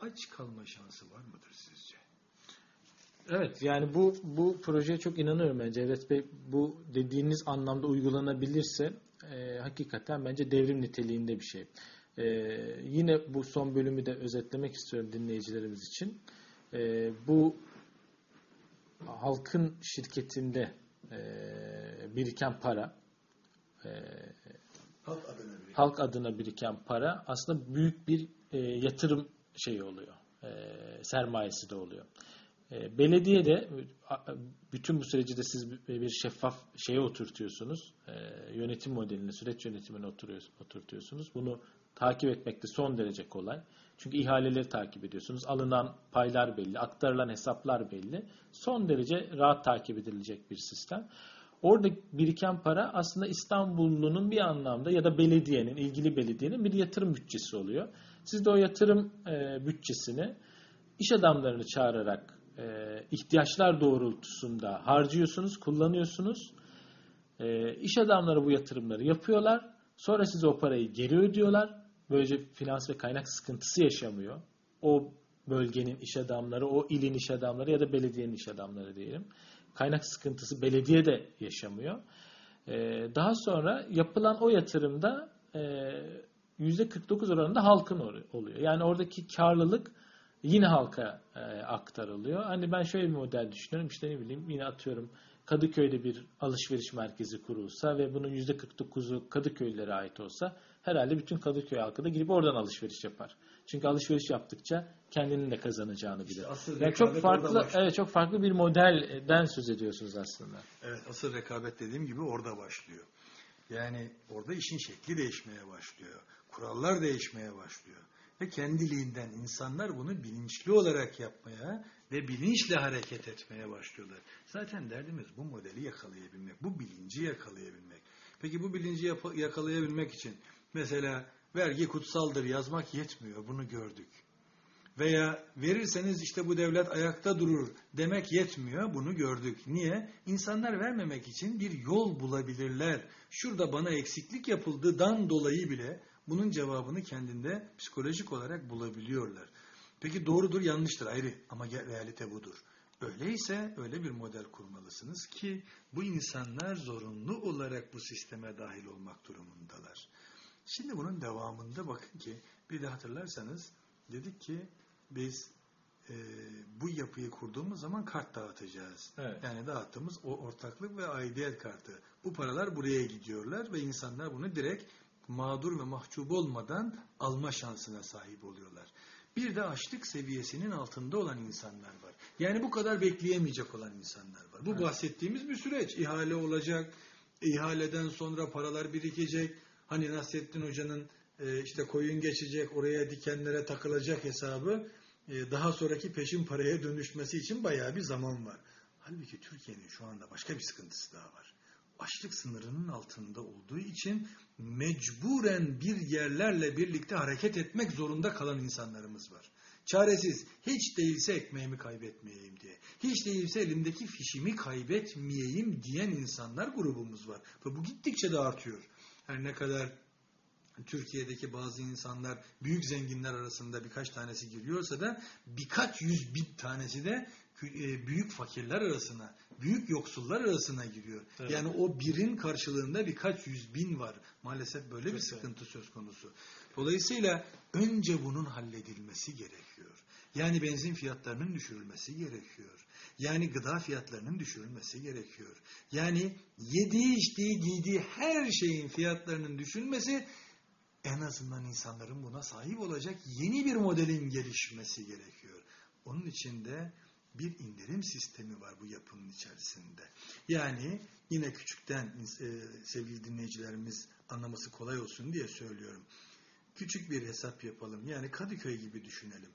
aç kalma şansı var mıdır sizce? Evet yani bu bu projeye çok inanıyorum ben Cevdet Bey. Bu dediğiniz anlamda uygulanabilirse e, hakikaten bence devrim niteliğinde bir şey. E, yine bu son bölümü de özetlemek istiyorum dinleyicilerimiz için. E, bu halkın şirketinde e, biriken para e, Halk adına bir. halk adına biriken para aslında büyük bir e, yatırım şeyi oluyor. E, sermayesi de oluyor. E, belediye de bütün bu süreci de siz bir şeffaf şeye oturtuyorsunuz. E, yönetim modelini, süreç yönetimine oturuyor- oturtuyorsunuz. Bunu takip etmek de son derece kolay. Çünkü ihaleleri takip ediyorsunuz. Alınan paylar belli, aktarılan hesaplar belli. Son derece rahat takip edilecek bir sistem. Orada biriken para aslında İstanbullunun bir anlamda ya da belediyenin, ilgili belediyenin bir yatırım bütçesi oluyor. Siz de o yatırım e, bütçesini iş adamlarını çağırarak e, ihtiyaçlar doğrultusunda harcıyorsunuz, kullanıyorsunuz. E, iş adamları bu yatırımları yapıyorlar. Sonra size o parayı geri ödüyorlar. Böylece finans ve kaynak sıkıntısı yaşamıyor. O bölgenin iş adamları, o ilin iş adamları ya da belediyenin iş adamları diyelim. Kaynak sıkıntısı belediye de yaşamıyor. E, daha sonra yapılan o yatırımda e, %49 oranında halkın or- oluyor. Yani oradaki karlılık yine halka e, aktarılıyor. Hani ben şöyle bir model düşünüyorum. İşte ne bileyim yine atıyorum Kadıköy'de bir alışveriş merkezi kurulsa ve bunun %49'u Kadıköylülere ait olsa herhalde bütün Kadıköy halkı da gidip oradan alışveriş yapar. Çünkü alışveriş yaptıkça kendinin de kazanacağını bilir. asıl Yani çok farklı evet çok farklı bir modelden söz ediyorsunuz aslında. Evet, asıl rekabet dediğim gibi orada başlıyor. Yani orada işin şekli değişmeye başlıyor. Kurallar değişmeye başlıyor. Ve kendiliğinden insanlar bunu bilinçli olarak yapmaya ve bilinçle hareket etmeye başlıyorlar. Zaten derdimiz bu modeli yakalayabilmek, bu bilinci yakalayabilmek. Peki bu bilinci yakalayabilmek için mesela vergi kutsaldır yazmak yetmiyor, bunu gördük. Veya verirseniz işte bu devlet ayakta durur demek yetmiyor. Bunu gördük. Niye? İnsanlar vermemek için bir yol bulabilirler. Şurada bana eksiklik yapıldıdan dolayı bile bunun cevabını kendinde psikolojik olarak bulabiliyorlar. Peki doğrudur yanlıştır ayrı ama realite budur. Öyleyse öyle bir model kurmalısınız ki bu insanlar zorunlu olarak bu sisteme dahil olmak durumundalar. Şimdi bunun devamında bakın ki bir de hatırlarsanız dedik ki biz e, bu yapıyı kurduğumuz zaman kart dağıtacağız. Evet. Yani dağıttığımız o ortaklık ve aidiyet kartı. Bu paralar buraya gidiyorlar ve insanlar bunu direkt mağdur ve mahcup olmadan alma şansına sahip oluyorlar. Bir de açlık seviyesinin altında olan insanlar var. Yani bu kadar bekleyemeyecek olan insanlar var. Bu Evet. bahsettiğimiz bir süreç. İhale olacak, ihaleden sonra paralar birikecek. Hani Nasrettin Hoca'nın e, işte koyun geçecek, oraya dikenlere takılacak hesabı e, daha sonraki peşin paraya dönüşmesi için bayağı bir zaman var. Halbuki Türkiye'nin şu anda başka bir sıkıntısı daha var. Açlık sınırının altında olduğu için mecburen bir yerlerle birlikte hareket etmek zorunda kalan insanlarımız var. Çaresiz, hiç değilse ekmeğimi kaybetmeyeyim diye, hiç değilse elimdeki fişimi kaybetmeyeyim diyen insanlar grubumuz var. Ve bu gittikçe de artıyor. Her ne kadar Türkiye'deki bazı insanlar büyük zenginler arasında birkaç tanesi giriyorsa da birkaç yüz bin tanesi de büyük fakirler arasına, büyük yoksullar arasına giriyor. Evet. Yani o birin karşılığında birkaç yüz bin var. Maalesef böyle bir Evet. sıkıntı söz konusu. Dolayısıyla önce bunun halledilmesi gerekiyor. Yani benzin fiyatlarının düşürülmesi gerekiyor. Yani gıda fiyatlarının düşürülmesi gerekiyor. Yani yediği, içtiği, giydiği her şeyin fiyatlarının düşürülmesi en azından insanların buna sahip olacak yeni bir modelin gelişmesi gerekiyor. Onun için de bir indirim sistemi var bu yapının içerisinde. Yani yine küçükten e, sevgili dinleyicilerimiz anlaması kolay olsun diye söylüyorum. Küçük bir hesap yapalım. Yani Kadıköy gibi düşünelim.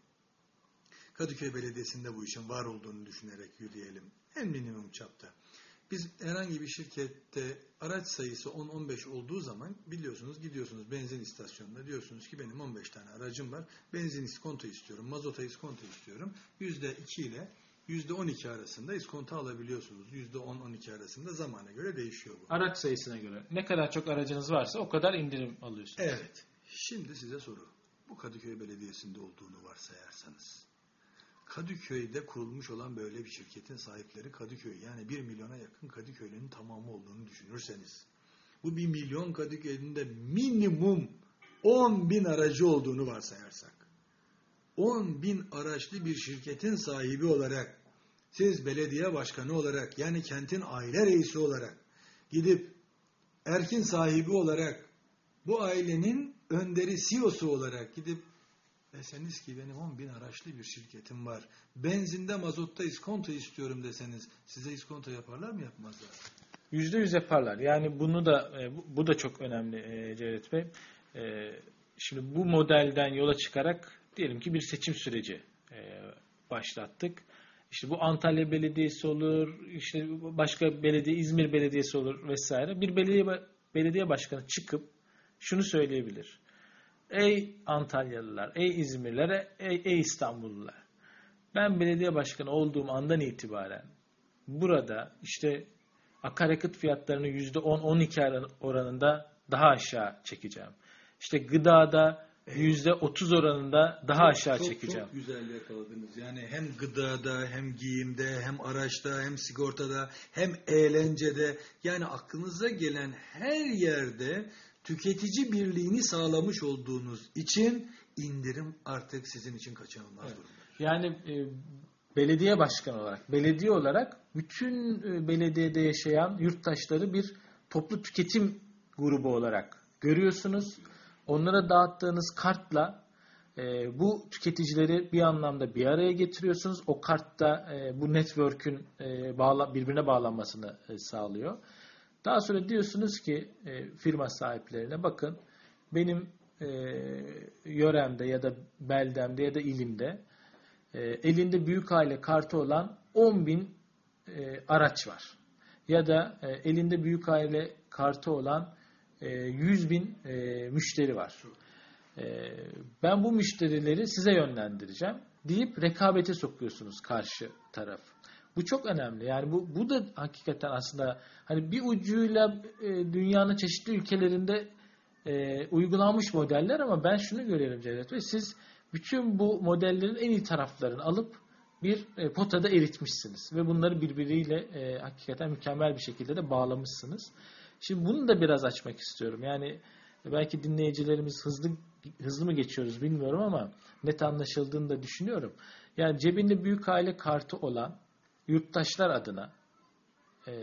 Kadıköy Belediyesi'nde bu işin var olduğunu düşünerek yürüyelim. En minimum çapta. Biz herhangi bir şirkette araç sayısı 10-15 olduğu zaman biliyorsunuz gidiyorsunuz benzin istasyonuna diyorsunuz ki benim 15 tane aracım var. Benzin iskonto istiyorum, mazota iskonto istiyorum. %2 ile %12 arasında iskonto alabiliyorsunuz. %10-12 arasında zamana göre değişiyor bu. Araç sayısına göre. Ne kadar çok aracınız varsa o kadar indirim alıyorsunuz. Evet. Şimdi size soru. Bu Kadıköy Belediyesi'nde olduğunu varsayarsanız. Kadıköy'de kurulmuş olan böyle bir şirketin sahipleri Kadıköy. Yani 1 milyona yakın Kadıköylünün tamamı olduğunu düşünürseniz. Bu 1 milyon Kadıköy'ün de minimum 10 bin aracı olduğunu varsayarsak. 10 bin araçlı bir şirketin sahibi olarak siz belediye başkanı olarak yani kentin aile reisi olarak gidip erkin sahibi olarak bu ailenin önderi CEO'su olarak gidip deseniz ki benim 10 bin araçlı bir şirketim var. Benzinde mazotta iskonto istiyorum deseniz size iskonto yaparlar mı yapmazlar? Yüzde yüz yaparlar. Yani bunu da e, bu- da çok önemli e, Cevdet Bey. E, Şimdi bu modelden yola çıkarak diyelim ki bir seçim süreci e, başlattık. İşte bu Antalya Belediyesi olur, işte başka belediye, İzmir Belediyesi olur vesaire. Bir belediye belediye başkanı çıkıp şunu söyleyebilir. Ey Antalyalılar, ey İzmirliler, ey, ey İstanbullular. Ben belediye başkanı olduğum andan itibaren burada işte akaryakıt fiyatlarını %10-12 oranında daha aşağı çekeceğim. İşte gıdada %30 oranında daha aşağı çok, çekeceğim. Çok güzel yakaladınız. Yani hem gıdada, hem giyimde, hem araçta, hem sigortada, hem eğlencede yani aklınıza gelen her yerde tüketici birliğini sağlamış olduğunuz için indirim artık sizin için kaçınılmaz Evet. durumda. Yani e, belediye başkanı olarak, belediye olarak bütün e, belediyede yaşayan yurttaşları bir toplu tüketim grubu olarak görüyorsunuz. Onlara dağıttığınız kartla e, bu tüketicileri bir anlamda bir araya getiriyorsunuz. O kartta e, bu network'ün e, bağla, birbirine bağlanmasını e, sağlıyor. Daha sonra diyorsunuz ki e, firma sahiplerine bakın benim e, yöremde ya da beldemde ya da ilimde e, elinde büyük aile kartı olan 10 bin e, araç var. Ya da e, elinde büyük aile kartı olan 100 bin e, müşteri var. E, ben bu müşterileri size yönlendireceğim deyip rekabete sokuyorsunuz karşı taraf. Bu çok önemli. Yani bu bu da hakikaten aslında hani bir ucuyla e, dünyanın çeşitli ülkelerinde e, uygulanmış modeller ama ben şunu görüyorum Cevdet Bey. Siz bütün bu modellerin en iyi taraflarını alıp bir e, potada eritmişsiniz ve bunları birbiriyle e, hakikaten mükemmel bir şekilde de bağlamışsınız. Şimdi bunu da biraz açmak istiyorum. Yani belki dinleyicilerimiz hızlı hızlı mı geçiyoruz bilmiyorum ama net anlaşıldığını da düşünüyorum. Yani cebinde büyük aile kartı olan yurttaşlar adına e,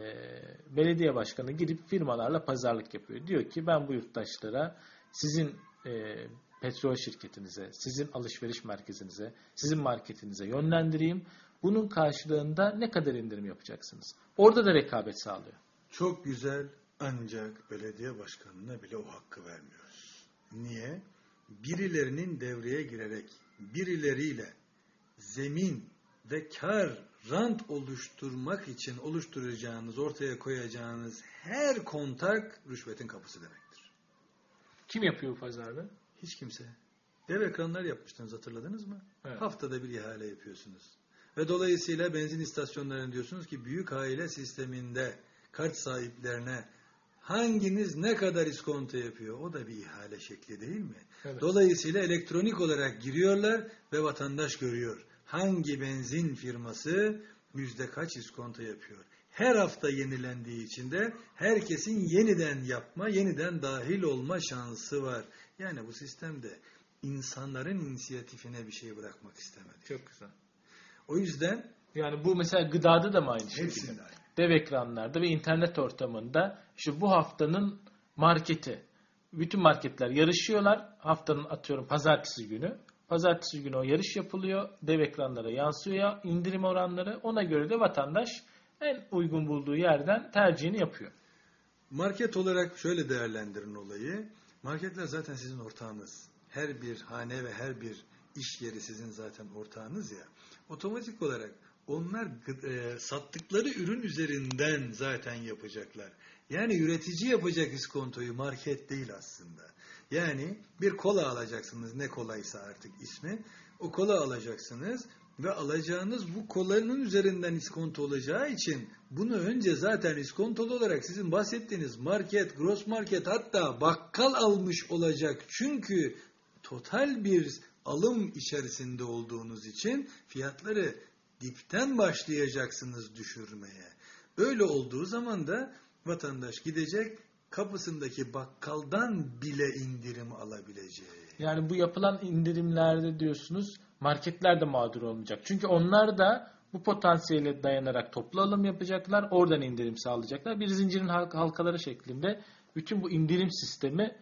belediye başkanı gidip firmalarla pazarlık yapıyor. Diyor ki ben bu yurttaşlara sizin e, petrol şirketinize, sizin alışveriş merkezinize, sizin marketinize yönlendireyim. Bunun karşılığında ne kadar indirim yapacaksınız? Orada da rekabet sağlıyor. Çok güzel ancak belediye başkanına bile o hakkı vermiyoruz. Niye? Birilerinin devreye girerek birileriyle zemin ve kar, rant oluşturmak için oluşturacağınız, ortaya koyacağınız her kontak rüşvetin kapısı demektir. Kim yapıyor bu pazarlığı? Hiç kimse. Dev ekranlar yapmıştınız hatırladınız mı? Evet. Haftada bir ihale yapıyorsunuz. Ve dolayısıyla benzin istasyonlarına diyorsunuz ki büyük aile sisteminde kart sahiplerine hanginiz ne kadar iskonto yapıyor? O da bir ihale şekli değil mi? Evet. Dolayısıyla elektronik olarak giriyorlar ve vatandaş görüyor. Hangi benzin firması yüzde kaç iskonto yapıyor? Her hafta yenilendiği için de herkesin yeniden yapma, yeniden dahil olma şansı var. Yani bu sistemde insanların inisiyatifine bir şey bırakmak istemedi. Çok güzel. O yüzden Yani bu mesela gıdada da mı aynı şekilde? hepsinde aynı. Dev ekranlarda ve internet ortamında işte bu haftanın marketi. Bütün marketler yarışıyorlar. Haftanın atıyorum pazartesi günü. Pazartesi günü o yarış yapılıyor. Dev ekranlara yansıyor indirim oranları. Ona göre de vatandaş en uygun bulduğu yerden tercihini yapıyor. Market olarak şöyle değerlendirin olayı. Marketler zaten sizin ortağınız. Her bir hane ve her bir iş yeri sizin zaten ortağınız ya. Otomatik olarak onlar e, sattıkları ürün üzerinden zaten yapacaklar. Yani üretici yapacak iskontoyu market değil aslında. Yani bir kola alacaksınız ne kolaysa artık ismi. O kola alacaksınız ve alacağınız bu kolanın üzerinden iskonto olacağı için bunu önce zaten iskontolu olarak sizin bahsettiğiniz market, gross market hatta bakkal almış olacak. Çünkü total bir alım içerisinde olduğunuz için fiyatları dipten başlayacaksınız düşürmeye. Öyle olduğu zaman da vatandaş gidecek kapısındaki bakkaldan bile indirim alabileceği. Yani bu yapılan indirimlerde diyorsunuz marketler de mağdur olmayacak. Çünkü onlar da bu potansiyele dayanarak toplu alım yapacaklar. Oradan indirim sağlayacaklar. Bir zincirin halk- halkaları şeklinde bütün bu indirim sistemi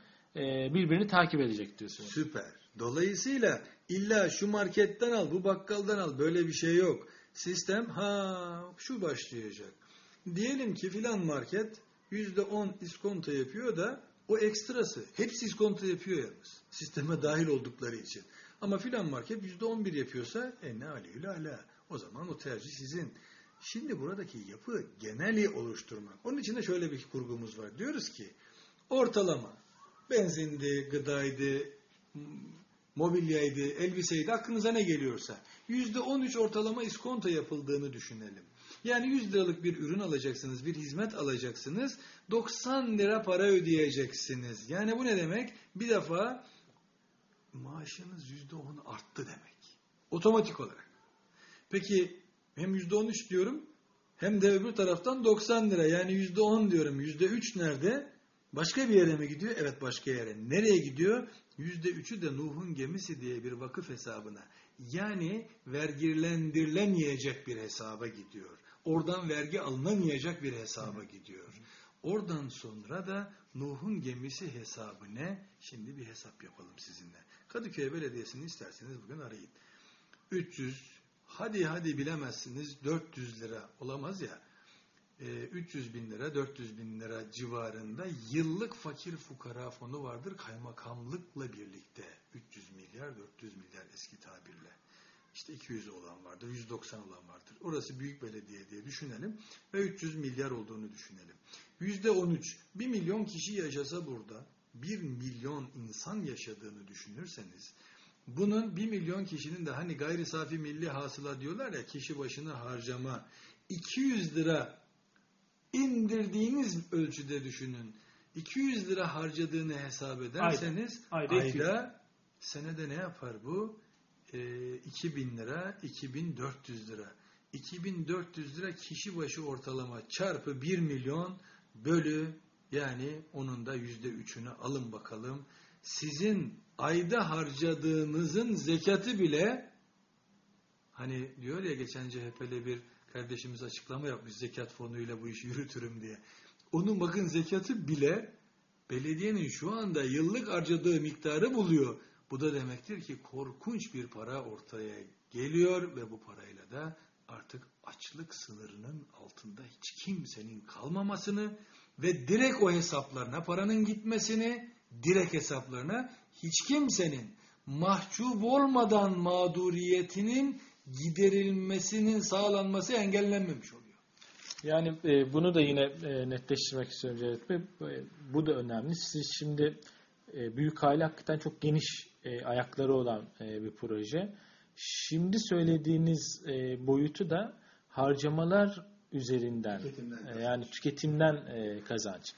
birbirini takip edecek diyorsunuz. Süper. Dolayısıyla illa şu marketten al, bu bakkaldan al böyle bir şey yok. Sistem ha şu başlayacak. Diyelim ki filan market %10 iskonto yapıyor da o ekstrası. Hepsi iskonto yapıyor yalnız. Sisteme dahil oldukları için. Ama filan market %11 yapıyorsa e ne aleyhül. O zaman o tercih sizin. Şimdi buradaki yapı geneli oluşturmak. Onun için de şöyle bir kurgumuz var. Diyoruz ki ortalama benzindi, gıdaydı, mobilyaydı, elbiseydi aklınıza ne geliyorsa %13 ortalama iskonto yapıldığını düşünelim. Yani 100 liralık bir ürün alacaksınız, bir hizmet alacaksınız, 90 lira para ödeyeceksiniz. Yani bu ne demek? Bir defa maaşınız %10 arttı demek. Otomatik olarak. Peki hem %13 diyorum hem de öbür taraftan 90 lira yani %10 diyorum. %3 nerede? Başka bir yere mi gidiyor? Evet başka yere. Nereye gidiyor? %3'ü de Nuh'un gemisi diye bir vakıf hesabına. Yani vergilendirilemeyecek bir hesaba gidiyor. Oradan vergi alınamayacak bir hesaba gidiyor. Oradan sonra da Nuh'un gemisi hesabı ne? Şimdi bir hesap yapalım sizinle. Kadıköy Belediyesi'ni isterseniz bugün arayın. 300, hadi hadi bilemezsiniz 400 lira olamaz ya. Ee, 300 bin lira, 400 bin lira civarında yıllık fakir fukara fonu vardır kaymakamlıkla birlikte. 300 milyar, 400 milyar eski tabirle. İşte 200 olan vardır, 190 olan vardır. Orası büyük belediye diye düşünelim ve 300 milyar olduğunu düşünelim. %13, 1 milyon kişi yaşasa burada, 1 milyon insan yaşadığını düşünürseniz, bunun 1 milyon kişinin de hani gayri safi milli hasıla diyorlar ya kişi başına harcama 200 lira indirdiğiniz ölçüde düşünün. 200 lira harcadığını hesap ederseniz Ayda. ayda, Ayda 200. senede ne yapar bu? Ee, 2000 lira, 2400 lira. 2400 lira kişi başı ortalama çarpı 1 milyon bölü yani onun da yüzde üçünü alın bakalım. Sizin ayda harcadığınızın zekatı bile hani diyor ya geçen CHP'li bir kardeşimiz açıklama yapmış zekat fonuyla bu işi yürütürüm diye. Onun bakın zekatı bile belediyenin şu anda yıllık harcadığı miktarı buluyor. Bu da demektir ki korkunç bir para ortaya geliyor ve bu parayla da artık açlık sınırının altında hiç kimsenin kalmamasını ve direkt o hesaplarına paranın gitmesini, direkt hesaplarına hiç kimsenin mahcup olmadan mağduriyetinin giderilmesinin sağlanması engellenmemiş oluyor. Yani e, bunu da yine e, netleştirmek istiyorum Cevdet Bey. E, bu da önemli. Siz şimdi e, Büyük Aile hakikaten çok geniş e, ayakları olan e, bir proje. Şimdi söylediğiniz e, boyutu da harcamalar üzerinden Tüketimden e, yani tüketimden e, kazanç.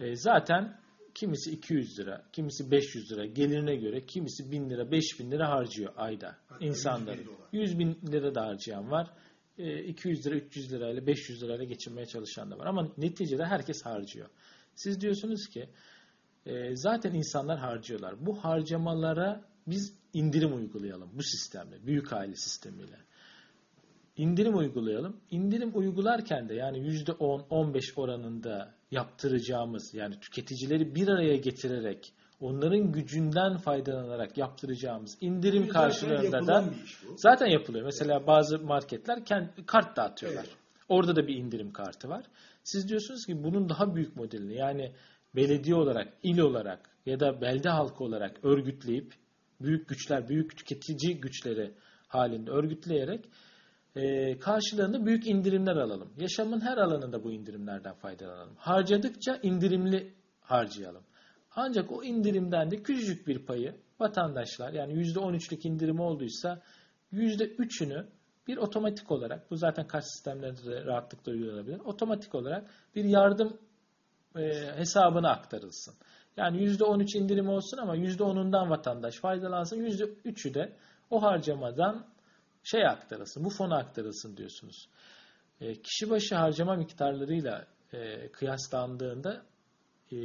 E, zaten kimisi 200 lira, kimisi 500 lira gelirine göre kimisi 1000 lira, 5000 lira harcıyor ayda Hatta insanların. 100 bin dolar. 100 bin lira da harcayan var. E, 200 lira, 300 lirayla, 500 lirayla geçinmeye çalışan da var. Ama neticede herkes harcıyor. Siz diyorsunuz ki e, zaten insanlar harcıyorlar. Bu harcamalara biz indirim uygulayalım bu sistemle, büyük aile sistemiyle. İndirim uygulayalım. İndirim uygularken de yani %10-15 oranında yaptıracağımız yani tüketicileri bir araya getirerek onların gücünden faydalanarak yaptıracağımız indirim Zaten karşılığında da zaten yapılıyor. Mesela bazı marketler kendi kart dağıtıyorlar. Evet. Orada da bir indirim kartı var. Siz diyorsunuz ki bunun daha büyük modelini yani belediye olarak, il olarak ya da belde halkı olarak örgütleyip büyük güçler, büyük tüketici güçleri halinde örgütleyerek e, karşılığında büyük indirimler alalım. Yaşamın her alanında bu indirimlerden faydalanalım. Harcadıkça indirimli harcayalım. Ancak o indirimden de küçücük bir payı vatandaşlar yani %13'lük indirim olduysa %3'ünü bir otomatik olarak bu zaten kart sistemlerinde de rahatlıkla uygulanabilir. Otomatik olarak bir yardım e, hesabına aktarılsın. Yani %13 indirim olsun ama %10'undan vatandaş faydalansın. %3'ü de o harcamadan şey aktarılsın, bu fona aktarılsın diyorsunuz. E, kişi başı harcama miktarlarıyla e, kıyaslandığında e,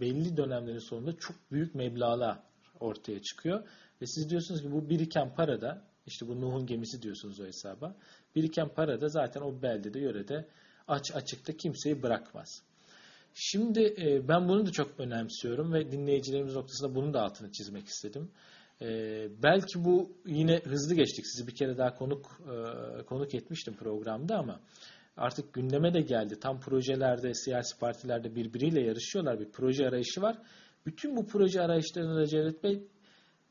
belli dönemlerin sonunda çok büyük meblağlar ortaya çıkıyor. Ve siz diyorsunuz ki bu biriken para da işte bu Nuh'un gemisi diyorsunuz o hesaba. Biriken para da zaten o beldede, yörede aç açıkta kimseyi bırakmaz. Şimdi e, ben bunu da çok önemsiyorum ve dinleyicilerimiz noktasında bunun da altını çizmek istedim. E, belki bu yine hızlı geçtik. Sizi bir kere daha konuk e, konuk etmiştim programda ama artık gündeme de geldi. Tam projelerde, siyasi partilerde birbiriyle yarışıyorlar. Bir proje arayışı var. Bütün bu proje arayışlarında da Cevdet Bey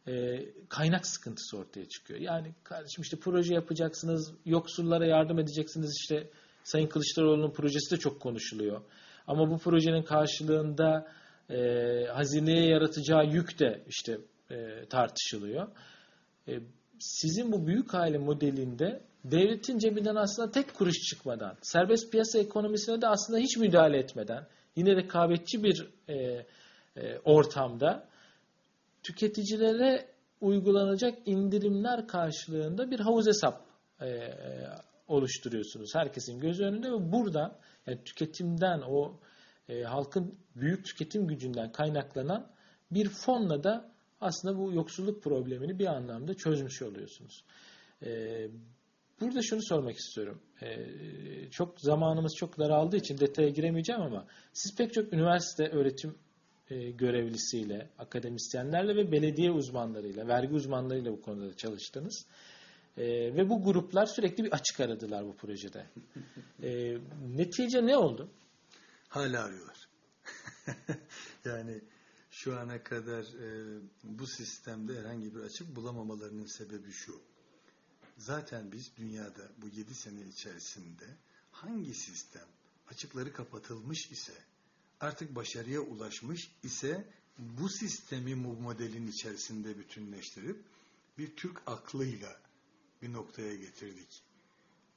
e, kaynak sıkıntısı ortaya çıkıyor. Yani kardeşim işte proje yapacaksınız, yoksullara yardım edeceksiniz. İşte Sayın Kılıçdaroğlu'nun projesi de çok konuşuluyor. Ama bu projenin karşılığında e, hazineye yaratacağı yük de işte e, tartışılıyor. E, sizin bu büyük aile modelinde devletin cebinden aslında tek kuruş çıkmadan, serbest piyasa ekonomisine de aslında hiç müdahale etmeden, yine rekabetçi bir e, e, ortamda tüketicilere uygulanacak indirimler karşılığında bir havuz hesap oluşturuyorsunuz herkesin göz önünde ve buradan yani tüketimden o e, halkın büyük tüketim gücünden kaynaklanan bir fonla da aslında bu yoksulluk problemini bir anlamda çözmüş oluyorsunuz. E, burada şunu sormak istiyorum. E, çok zamanımız çok daraldığı için detaya giremeyeceğim ama siz pek çok üniversite öğretim e, görevlisiyle, akademisyenlerle ve belediye uzmanlarıyla, vergi uzmanlarıyla bu konuda da çalıştınız. E, ve bu gruplar sürekli bir açık aradılar bu projede. E, netice ne oldu? Hala arıyorlar. yani şu ana kadar e, bu sistemde herhangi bir açık bulamamalarının sebebi şu. Zaten biz dünyada bu 7 sene içerisinde hangi sistem açıkları kapatılmış ise artık başarıya ulaşmış ise bu sistemi bu modelin içerisinde bütünleştirip bir Türk aklıyla bir noktaya getirdik.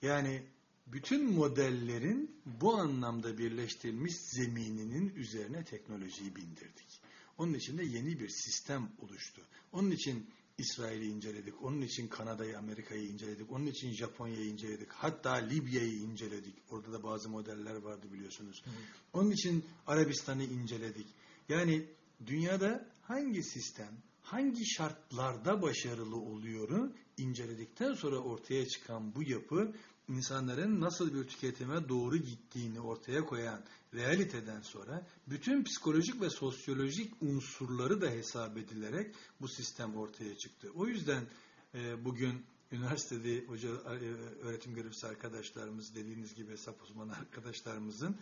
Yani bütün modellerin bu anlamda birleştirilmiş zemininin üzerine teknolojiyi bindirdik. Onun için de yeni bir sistem oluştu. Onun için İsrail'i inceledik, onun için Kanada'yı, Amerika'yı inceledik, onun için Japonya'yı inceledik, hatta Libya'yı inceledik. Orada da bazı modeller vardı biliyorsunuz. Hı. Onun için Arabistan'ı inceledik. Yani dünyada hangi sistem, hangi şartlarda başarılı oluyoru inceledik. geldikten sonra ortaya çıkan bu yapı insanların nasıl bir tüketime doğru gittiğini ortaya koyan realiteden sonra bütün psikolojik ve sosyolojik unsurları da hesap edilerek bu sistem ortaya çıktı. O yüzden e, bugün üniversitede hoca e, öğretim görevlisi arkadaşlarımız dediğiniz gibi hesap uzmanı arkadaşlarımızın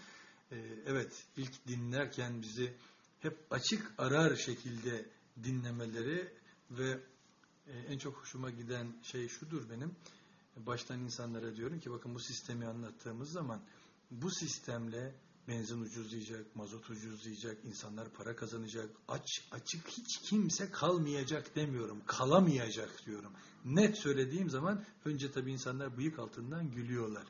e, evet ilk dinlerken bizi hep açık arar şekilde dinlemeleri ve e, en çok hoşuma giden şey şudur benim baştan insanlara diyorum ki bakın bu sistemi anlattığımız zaman bu sistemle benzin ucuzlayacak, mazot ucuzlayacak, insanlar para kazanacak, aç açık hiç kimse kalmayacak demiyorum, kalamayacak diyorum. Net söylediğim zaman önce tabii insanlar bıyık altından gülüyorlar.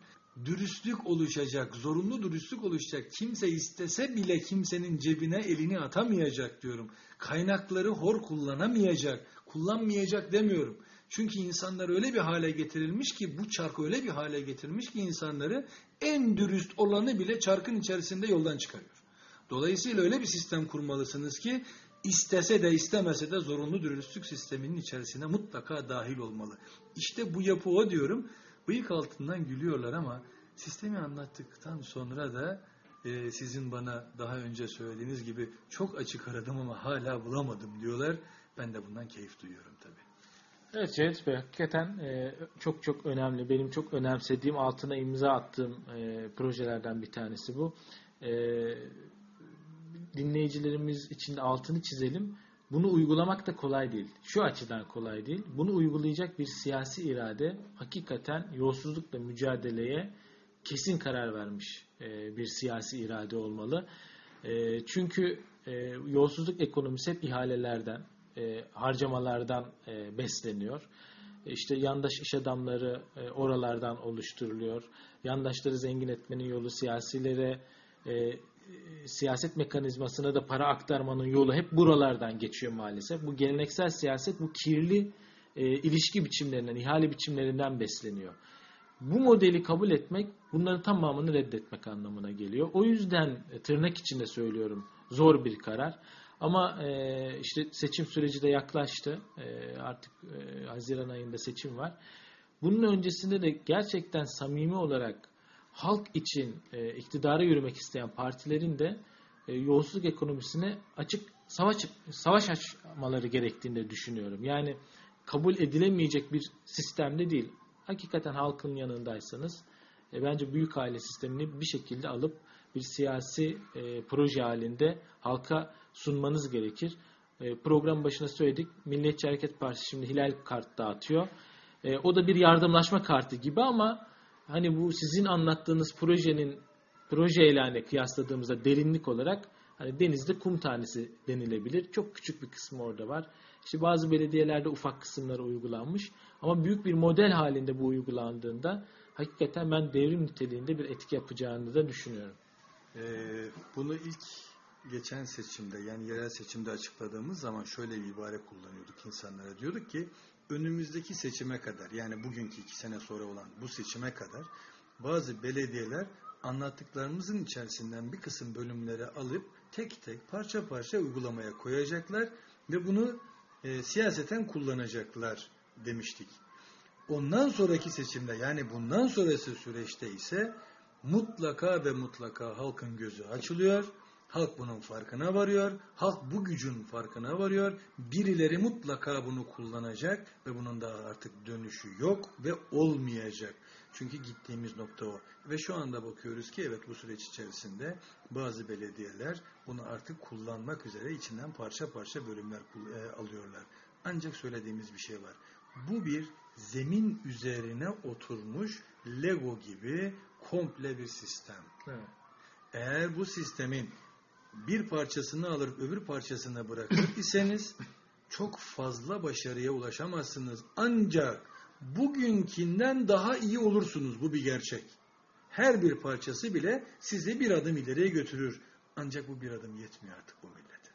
Dürüstlük oluşacak, zorunlu dürüstlük oluşacak. Kimse istese bile kimsenin cebine elini atamayacak diyorum. Kaynakları hor kullanamayacak, kullanmayacak demiyorum. Çünkü insanlar öyle bir hale getirilmiş ki bu çark öyle bir hale getirmiş ki insanları en dürüst olanı bile çarkın içerisinde yoldan çıkarıyor. Dolayısıyla öyle bir sistem kurmalısınız ki istese de istemese de zorunlu dürüstlük sisteminin içerisine mutlaka dahil olmalı. İşte bu yapı o diyorum. Bıyık altından gülüyorlar ama sistemi anlattıktan sonra da e, sizin bana daha önce söylediğiniz gibi çok açık aradım ama hala bulamadım diyorlar. Ben de bundan keyif duyuyorum tabii. Evet Cevdet Bey hakikaten e, çok çok önemli. Benim çok önemsediğim, altına imza attığım e, projelerden bir tanesi bu. E, dinleyicilerimiz için altını çizelim. Bunu uygulamak da kolay değil. Şu açıdan kolay değil. Bunu uygulayacak bir siyasi irade hakikaten yolsuzlukla mücadeleye kesin karar vermiş e, bir siyasi irade olmalı. E, çünkü e, yolsuzluk ekonomisi hep ihalelerden, e, harcamalardan e, besleniyor. E, işte yandaş iş adamları e, oralardan oluşturuluyor. Yandaşları zengin etmenin yolu siyasilere e, siyaset mekanizmasına da para aktarmanın yolu hep buralardan geçiyor maalesef. Bu geleneksel siyaset bu kirli e, ilişki biçimlerinden, ihale biçimlerinden besleniyor. Bu modeli kabul etmek bunların tamamını reddetmek anlamına geliyor. O yüzden e, tırnak içinde söylüyorum zor bir karar. Ama e, işte seçim süreci de yaklaştı. E, artık e, Haziran ayında seçim var. Bunun öncesinde de gerçekten samimi olarak halk için e, iktidara yürümek isteyen partilerin de e, yolsuzluk ekonomisine açık savaş savaş açmaları gerektiğini düşünüyorum. Yani kabul edilemeyecek bir sistemde değil. Hakikaten halkın yanındaysanız e, bence büyük aile sistemini bir şekilde alıp bir siyasi e, proje halinde halka sunmanız gerekir. E, program başına söyledik. Milliyetçi Hareket Partisi şimdi Hilal kart dağıtıyor. E, o da bir yardımlaşma kartı gibi ama hani bu sizin anlattığınız projenin proje ilanı kıyasladığımızda derinlik olarak hani denizde kum tanesi denilebilir. Çok küçük bir kısmı orada var. İşte bazı belediyelerde ufak kısımları uygulanmış. Ama büyük bir model halinde bu uygulandığında hakikaten ben devrim niteliğinde bir etki yapacağını da düşünüyorum. Ee, bunu ilk geçen seçimde yani yerel seçimde açıkladığımız zaman şöyle bir ibare kullanıyorduk insanlara. Diyorduk ki önümüzdeki seçime kadar yani bugünkü iki sene sonra olan bu seçime kadar bazı belediyeler anlattıklarımızın içerisinden bir kısım bölümleri alıp tek tek parça parça uygulamaya koyacaklar ve bunu e, siyaseten kullanacaklar demiştik. Ondan sonraki seçimde yani bundan sonrası süreçte ise mutlaka ve mutlaka halkın gözü açılıyor. Halk bunun farkına varıyor. Halk bu gücün farkına varıyor. Birileri mutlaka bunu kullanacak ve bunun da artık dönüşü yok ve olmayacak. Çünkü gittiğimiz nokta o. Ve şu anda bakıyoruz ki evet bu süreç içerisinde bazı belediyeler bunu artık kullanmak üzere içinden parça parça bölümler e, alıyorlar. Ancak söylediğimiz bir şey var. Bu bir zemin üzerine oturmuş Lego gibi komple bir sistem. Evet. Eğer bu sistemin bir parçasını alır öbür parçasına bırakır iseniz çok fazla başarıya ulaşamazsınız. Ancak bugünkinden daha iyi olursunuz. Bu bir gerçek. Her bir parçası bile sizi bir adım ileriye götürür. Ancak bu bir adım yetmiyor artık bu millete.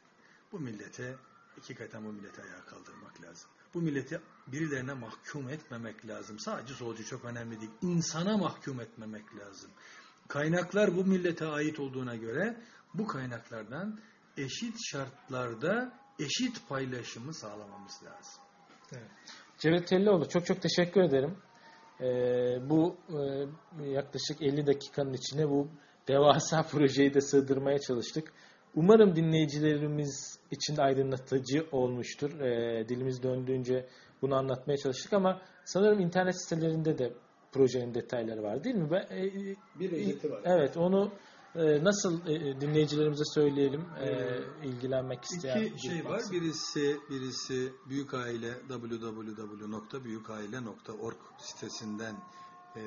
Bu millete, hakikaten bu millete ayağa kaldırmak lazım. Bu milleti birilerine mahkum etmemek lazım. Sadece solcu çok önemli değil. İnsana mahkum etmemek lazım. Kaynaklar bu millete ait olduğuna göre bu kaynaklardan eşit şartlarda eşit paylaşımı sağlamamız lazım. Evet. Cevdet Tellioğlu çok çok teşekkür ederim. Ee, bu e, yaklaşık 50 dakikanın içine bu devasa projeyi de sığdırmaya çalıştık. Umarım dinleyicilerimiz için de aydınlatıcı olmuştur. Ee, dilimiz döndüğünce bunu anlatmaya çalıştık ama sanırım internet sitelerinde de projenin detayları var değil mi? Ben, e, Bir özeti var. Evet onu e, nasıl e, dinleyicilerimize söyleyelim e, Ee, ilgilenmek isteyen. İki şey var. Birisi birisi büyük aile www.büyükaile.org sitesinden e,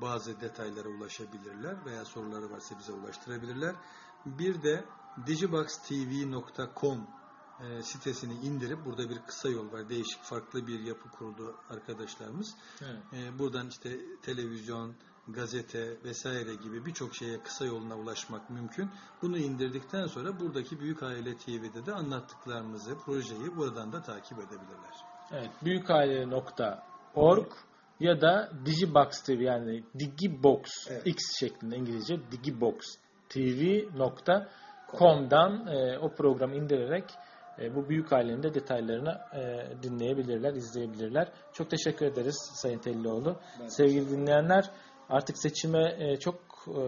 bazı detaylara ulaşabilirler veya soruları varsa bize ulaştırabilirler. Bir de digiboxtv.com e, sitesini indirip burada bir kısa yol var. Değişik farklı bir yapı kurdu arkadaşlarımız. Evet. E, buradan işte televizyon, gazete vesaire gibi birçok şeye kısa yoluna ulaşmak mümkün. Bunu indirdikten sonra buradaki Büyük Aile TV'de de anlattıklarımızı, projeyi buradan da takip edebilirler. Evet, büyükaile.org ya da Digibox TV yani Digibox Evet. X şeklinde İngilizce Digibox TV.com'dan e, o programı indirerek e, bu büyük ailenin de detaylarını e, dinleyebilirler, izleyebilirler. Çok teşekkür ederiz Sayın Tellioğlu. Ben Sevgili dinleyenler artık seçime e, çok e,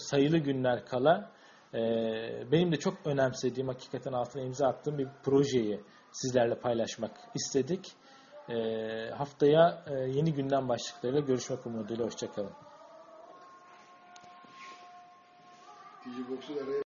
sayılı günler kala e, benim de çok önemsediğim hakikaten altına imza attığım bir projeyi sizlerle paylaşmak istedik. Haftaya yeni gündem başlıklarıyla görüşmek umuduyla. Hoşçakalın. Digibox'un araya